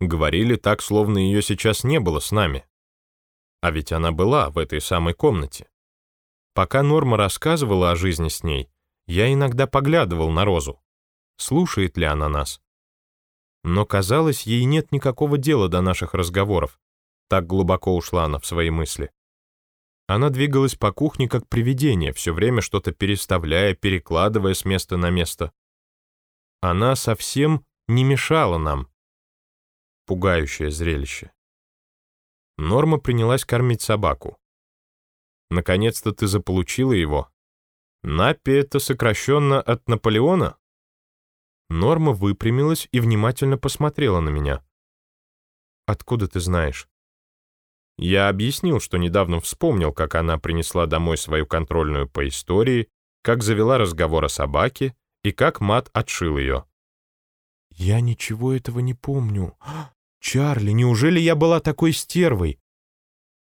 Говорили так, словно ее сейчас не было с нами. А ведь она была в этой самой комнате. Пока Норма рассказывала о жизни с ней, я иногда поглядывал на Розу. Слушает ли она нас? Но, казалось, ей нет никакого дела до наших разговоров. Так глубоко ушла она в свои мысли. Она двигалась по кухне как привидение, все время что-то переставляя, перекладывая с места на место. Она совсем не мешала нам. Пугающее зрелище. Норма принялась кормить собаку. Наконец-то ты заполучила его. Напи — это сокращенно от Наполеона? Норма выпрямилась и внимательно посмотрела на меня. «Откуда ты знаешь?» Я объяснил, что недавно вспомнил, как она принесла домой свою контрольную по истории, как завела разговор о собаке и как мат отшил ее. «Я ничего этого не помню. Чарли, неужели я была такой стервой?»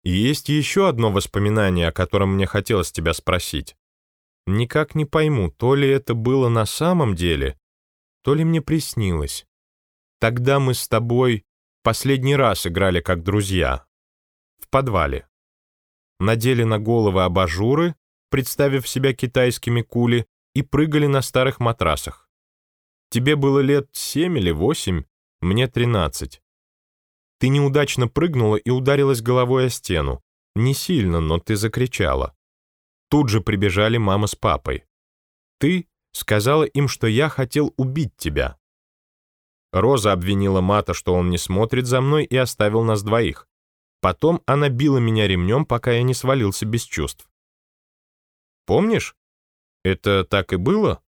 «Есть еще одно воспоминание, о котором мне хотелось тебя спросить. Никак не пойму, то ли это было на самом деле, то ли мне приснилось. Тогда мы с тобой последний раз играли как друзья. В подвале. Надели на головы абажуры, представив себя китайскими кули, и прыгали на старых матрасах. Тебе было лет семь или восемь, мне тринадцать. Ты неудачно прыгнула и ударилась головой о стену. Не сильно, но ты закричала. Тут же прибежали мама с папой. Ты сказала им, что я хотел убить тебя. Роза обвинила Мата, что он не смотрит за мной и оставил нас двоих. Потом она била меня ремнем, пока я не свалился без чувств. Помнишь? Это так и было?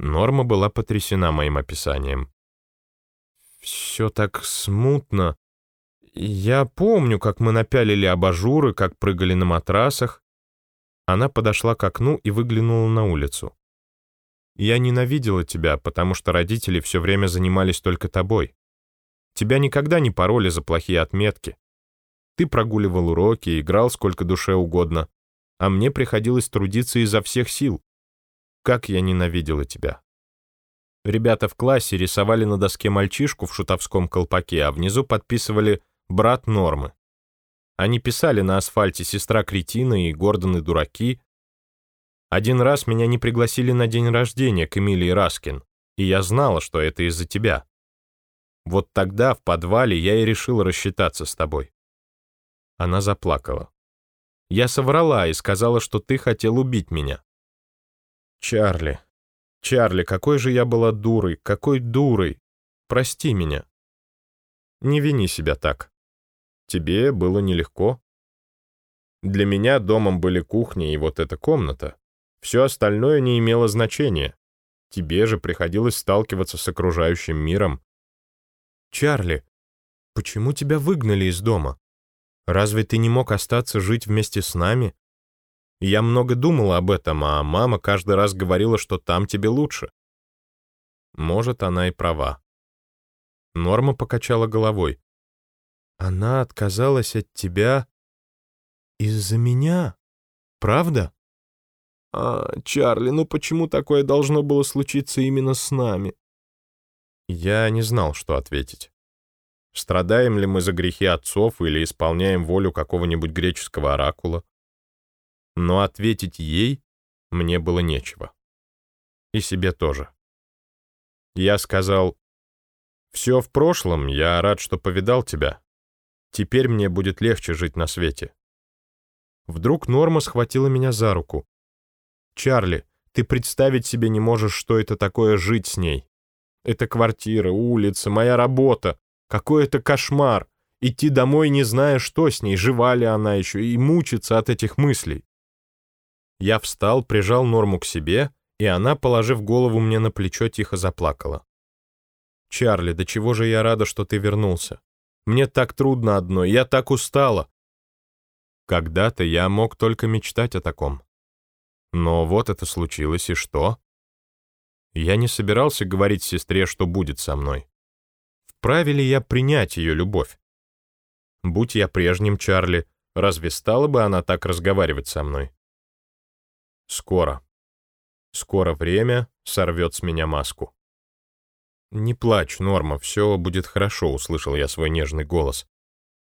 Норма была потрясена моим описанием. Все так смутно. Я помню, как мы напялили абажуры, как прыгали на матрасах. Она подошла к окну и выглянула на улицу. Я ненавидела тебя, потому что родители все время занимались только тобой. Тебя никогда не пороли за плохие отметки. Ты прогуливал уроки, играл сколько душе угодно, а мне приходилось трудиться изо всех сил. Как я ненавидела тебя. Ребята в классе рисовали на доске мальчишку в шутовском колпаке, а внизу подписывали «брат Нормы». Они писали на асфальте «сестра кретина» и «Гордон дураки». Один раз меня не пригласили на день рождения к Эмилии Раскин, и я знала, что это из-за тебя. Вот тогда, в подвале, я и решила рассчитаться с тобой. Она заплакала. Я соврала и сказала, что ты хотел убить меня. Чарли, Чарли, какой же я была дурой, какой дурой. Прости меня. Не вини себя так. Тебе было нелегко. Для меня домом были кухня и вот эта комната. Все остальное не имело значения. Тебе же приходилось сталкиваться с окружающим миром. Чарли, почему тебя выгнали из дома? Разве ты не мог остаться жить вместе с нами? Я много думала об этом, а мама каждый раз говорила, что там тебе лучше. Может, она и права. Норма покачала головой. Она отказалась от тебя из-за меня, правда? А, Чарли, ну почему такое должно было случиться именно с нами? Я не знал, что ответить. Страдаем ли мы за грехи отцов или исполняем волю какого-нибудь греческого оракула? Но ответить ей мне было нечего. И себе тоже. Я сказал, «Все в прошлом, я рад, что повидал тебя. Теперь мне будет легче жить на свете». Вдруг Норма схватила меня за руку. «Чарли, ты представить себе не можешь, что это такое жить с ней. Это квартира, улица, моя работа. Какой это кошмар! Идти домой, не зная, что с ней, жива ли она еще, и мучиться от этих мыслей. Я встал, прижал Норму к себе, и она, положив голову мне на плечо, тихо заплакала. «Чарли, до чего же я рада, что ты вернулся. Мне так трудно одной, я так устала». Когда-то я мог только мечтать о таком. Но вот это случилось, и что? Я не собирался говорить сестре, что будет со мной. Вправе ли я принять ее любовь? Будь я прежним Чарли, разве стала бы она так разговаривать со мной? Скоро. Скоро время сорвет с меня маску. «Не плачь, Норма, все будет хорошо», — услышал я свой нежный голос.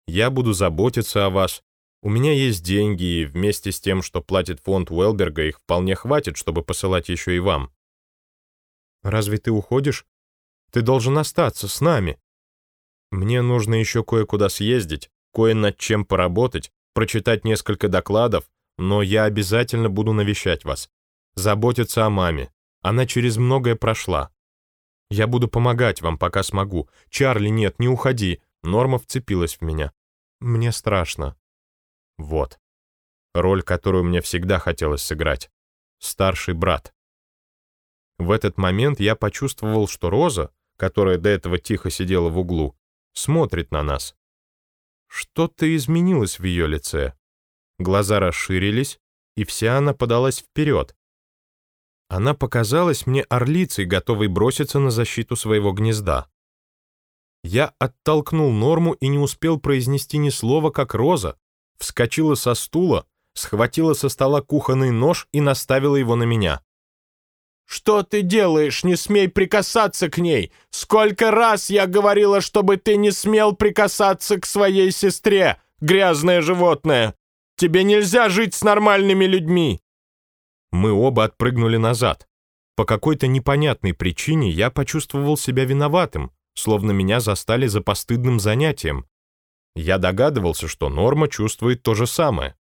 «Я буду заботиться о вас. У меня есть деньги, и вместе с тем, что платит фонд Уэлберга, их вполне хватит, чтобы посылать еще и вам». «Разве ты уходишь? Ты должен остаться с нами. Мне нужно еще кое-куда съездить, кое над чем поработать, прочитать несколько докладов, но я обязательно буду навещать вас. Заботиться о маме. Она через многое прошла. Я буду помогать вам, пока смогу. Чарли, нет, не уходи. Норма вцепилась в меня. Мне страшно. Вот. Роль, которую мне всегда хотелось сыграть. Старший брат. В этот момент я почувствовал, что Роза, которая до этого тихо сидела в углу, смотрит на нас. Что-то изменилось в ее лице. Глаза расширились, и вся она подалась вперед. Она показалась мне орлицей, готовой броситься на защиту своего гнезда. Я оттолкнул норму и не успел произнести ни слова, как Роза вскочила со стула, схватила со стола кухонный нож и наставила его на меня. «Что ты делаешь? Не смей прикасаться к ней! Сколько раз я говорила, чтобы ты не смел прикасаться к своей сестре, грязное животное! Тебе нельзя жить с нормальными людьми!» Мы оба отпрыгнули назад. По какой-то непонятной причине я почувствовал себя виноватым, словно меня застали за постыдным занятием. Я догадывался, что Норма чувствует то же самое.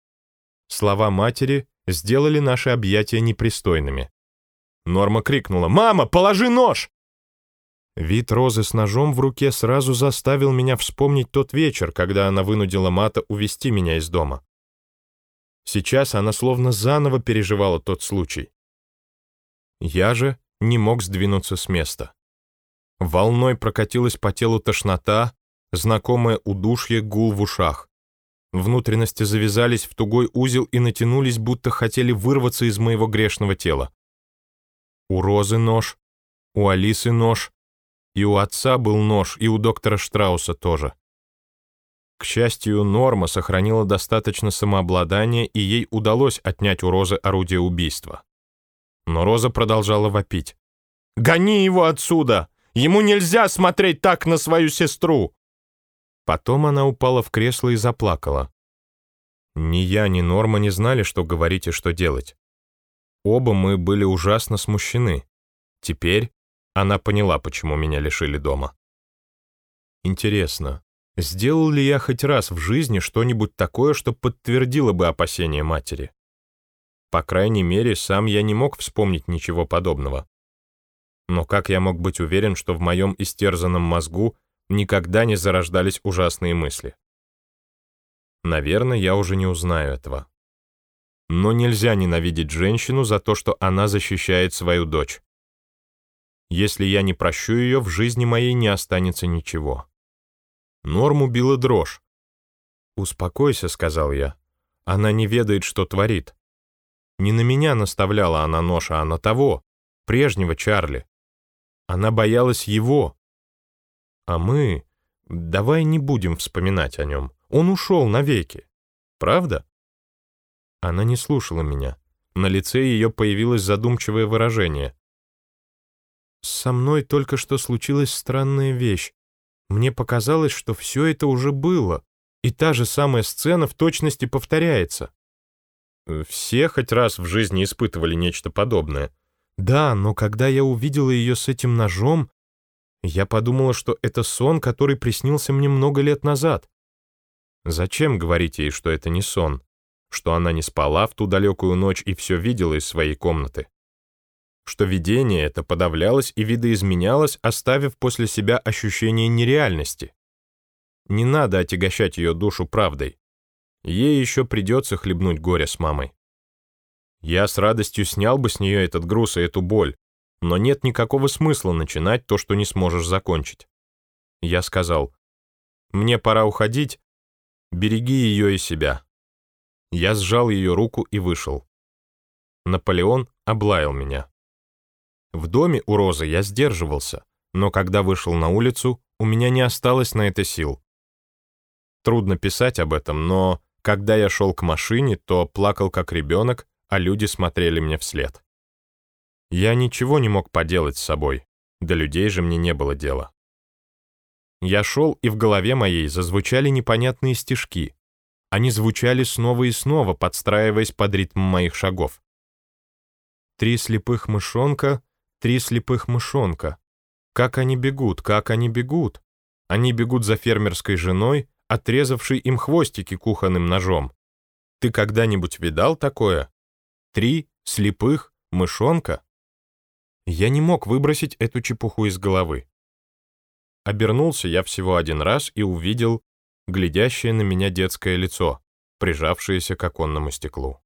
Слова матери сделали наши объятия непристойными. Норма крикнула «Мама, положи нож!» Вид Розы с ножом в руке сразу заставил меня вспомнить тот вечер, когда она вынудила Мата увести меня из дома. Сейчас она словно заново переживала тот случай. Я же не мог сдвинуться с места. Волной прокатилась по телу тошнота, знакомое удушье, гул в ушах. Внутренности завязались в тугой узел и натянулись, будто хотели вырваться из моего грешного тела. У Розы нож, у Алисы нож, и у отца был нож, и у доктора Штрауса тоже. К счастью, Норма сохранила достаточно самообладания, и ей удалось отнять у Розы орудие убийства. Но Роза продолжала вопить. «Гони его отсюда! Ему нельзя смотреть так на свою сестру!» Потом она упала в кресло и заплакала. Ни я, ни Норма не знали, что говорить и что делать. Оба мы были ужасно смущены. Теперь она поняла, почему меня лишили дома. Интересно, сделал ли я хоть раз в жизни что-нибудь такое, что подтвердило бы опасения матери? По крайней мере, сам я не мог вспомнить ничего подобного. Но как я мог быть уверен, что в моем истерзанном мозгу никогда не зарождались ужасные мысли? Наверное, я уже не узнаю этого. Но нельзя ненавидеть женщину за то, что она защищает свою дочь. Если я не прощу ее, в жизни моей не останется ничего. Норму била дрожь. «Успокойся», — сказал я. «Она не ведает, что творит». Не на меня наставляла она нож, а на того, прежнего Чарли. Она боялась его. А мы... Давай не будем вспоминать о нем. Он ушел навеки. Правда? Она не слушала меня. На лице ее появилось задумчивое выражение. Со мной только что случилась странная вещь. Мне показалось, что все это уже было, и та же самая сцена в точности повторяется. Все хоть раз в жизни испытывали нечто подобное. Да, но когда я увидела ее с этим ножом, я подумала, что это сон, который приснился мне много лет назад. Зачем говорить ей, что это не сон? Что она не спала в ту далекую ночь и все видела из своей комнаты? Что видение это подавлялось и видоизменялось, оставив после себя ощущение нереальности. Не надо отягощать ее душу правдой. Ей еще придется хлебнуть горе с мамой. Я с радостью снял бы с нее этот груз и эту боль, но нет никакого смысла начинать то, что не сможешь закончить. Я сказал, «Мне пора уходить, береги ее и себя». Я сжал ее руку и вышел. Наполеон облаял меня. В доме у Розы я сдерживался, но когда вышел на улицу, у меня не осталось на это сил. Трудно писать об этом, но когда я шел к машине, то плакал как ребенок, а люди смотрели мне вслед. Я ничего не мог поделать с собой, до людей же мне не было дела. Я шел, и в голове моей зазвучали непонятные стишки. Они звучали снова и снова, подстраиваясь под ритм моих шагов. Три слепых мышонка Три слепых мышонка. Как они бегут, как они бегут. Они бегут за фермерской женой, отрезавшей им хвостики кухонным ножом. Ты когда-нибудь видал такое? Три слепых мышонка? Я не мог выбросить эту чепуху из головы. Обернулся я всего один раз и увидел глядящее на меня детское лицо, прижавшееся к оконному стеклу.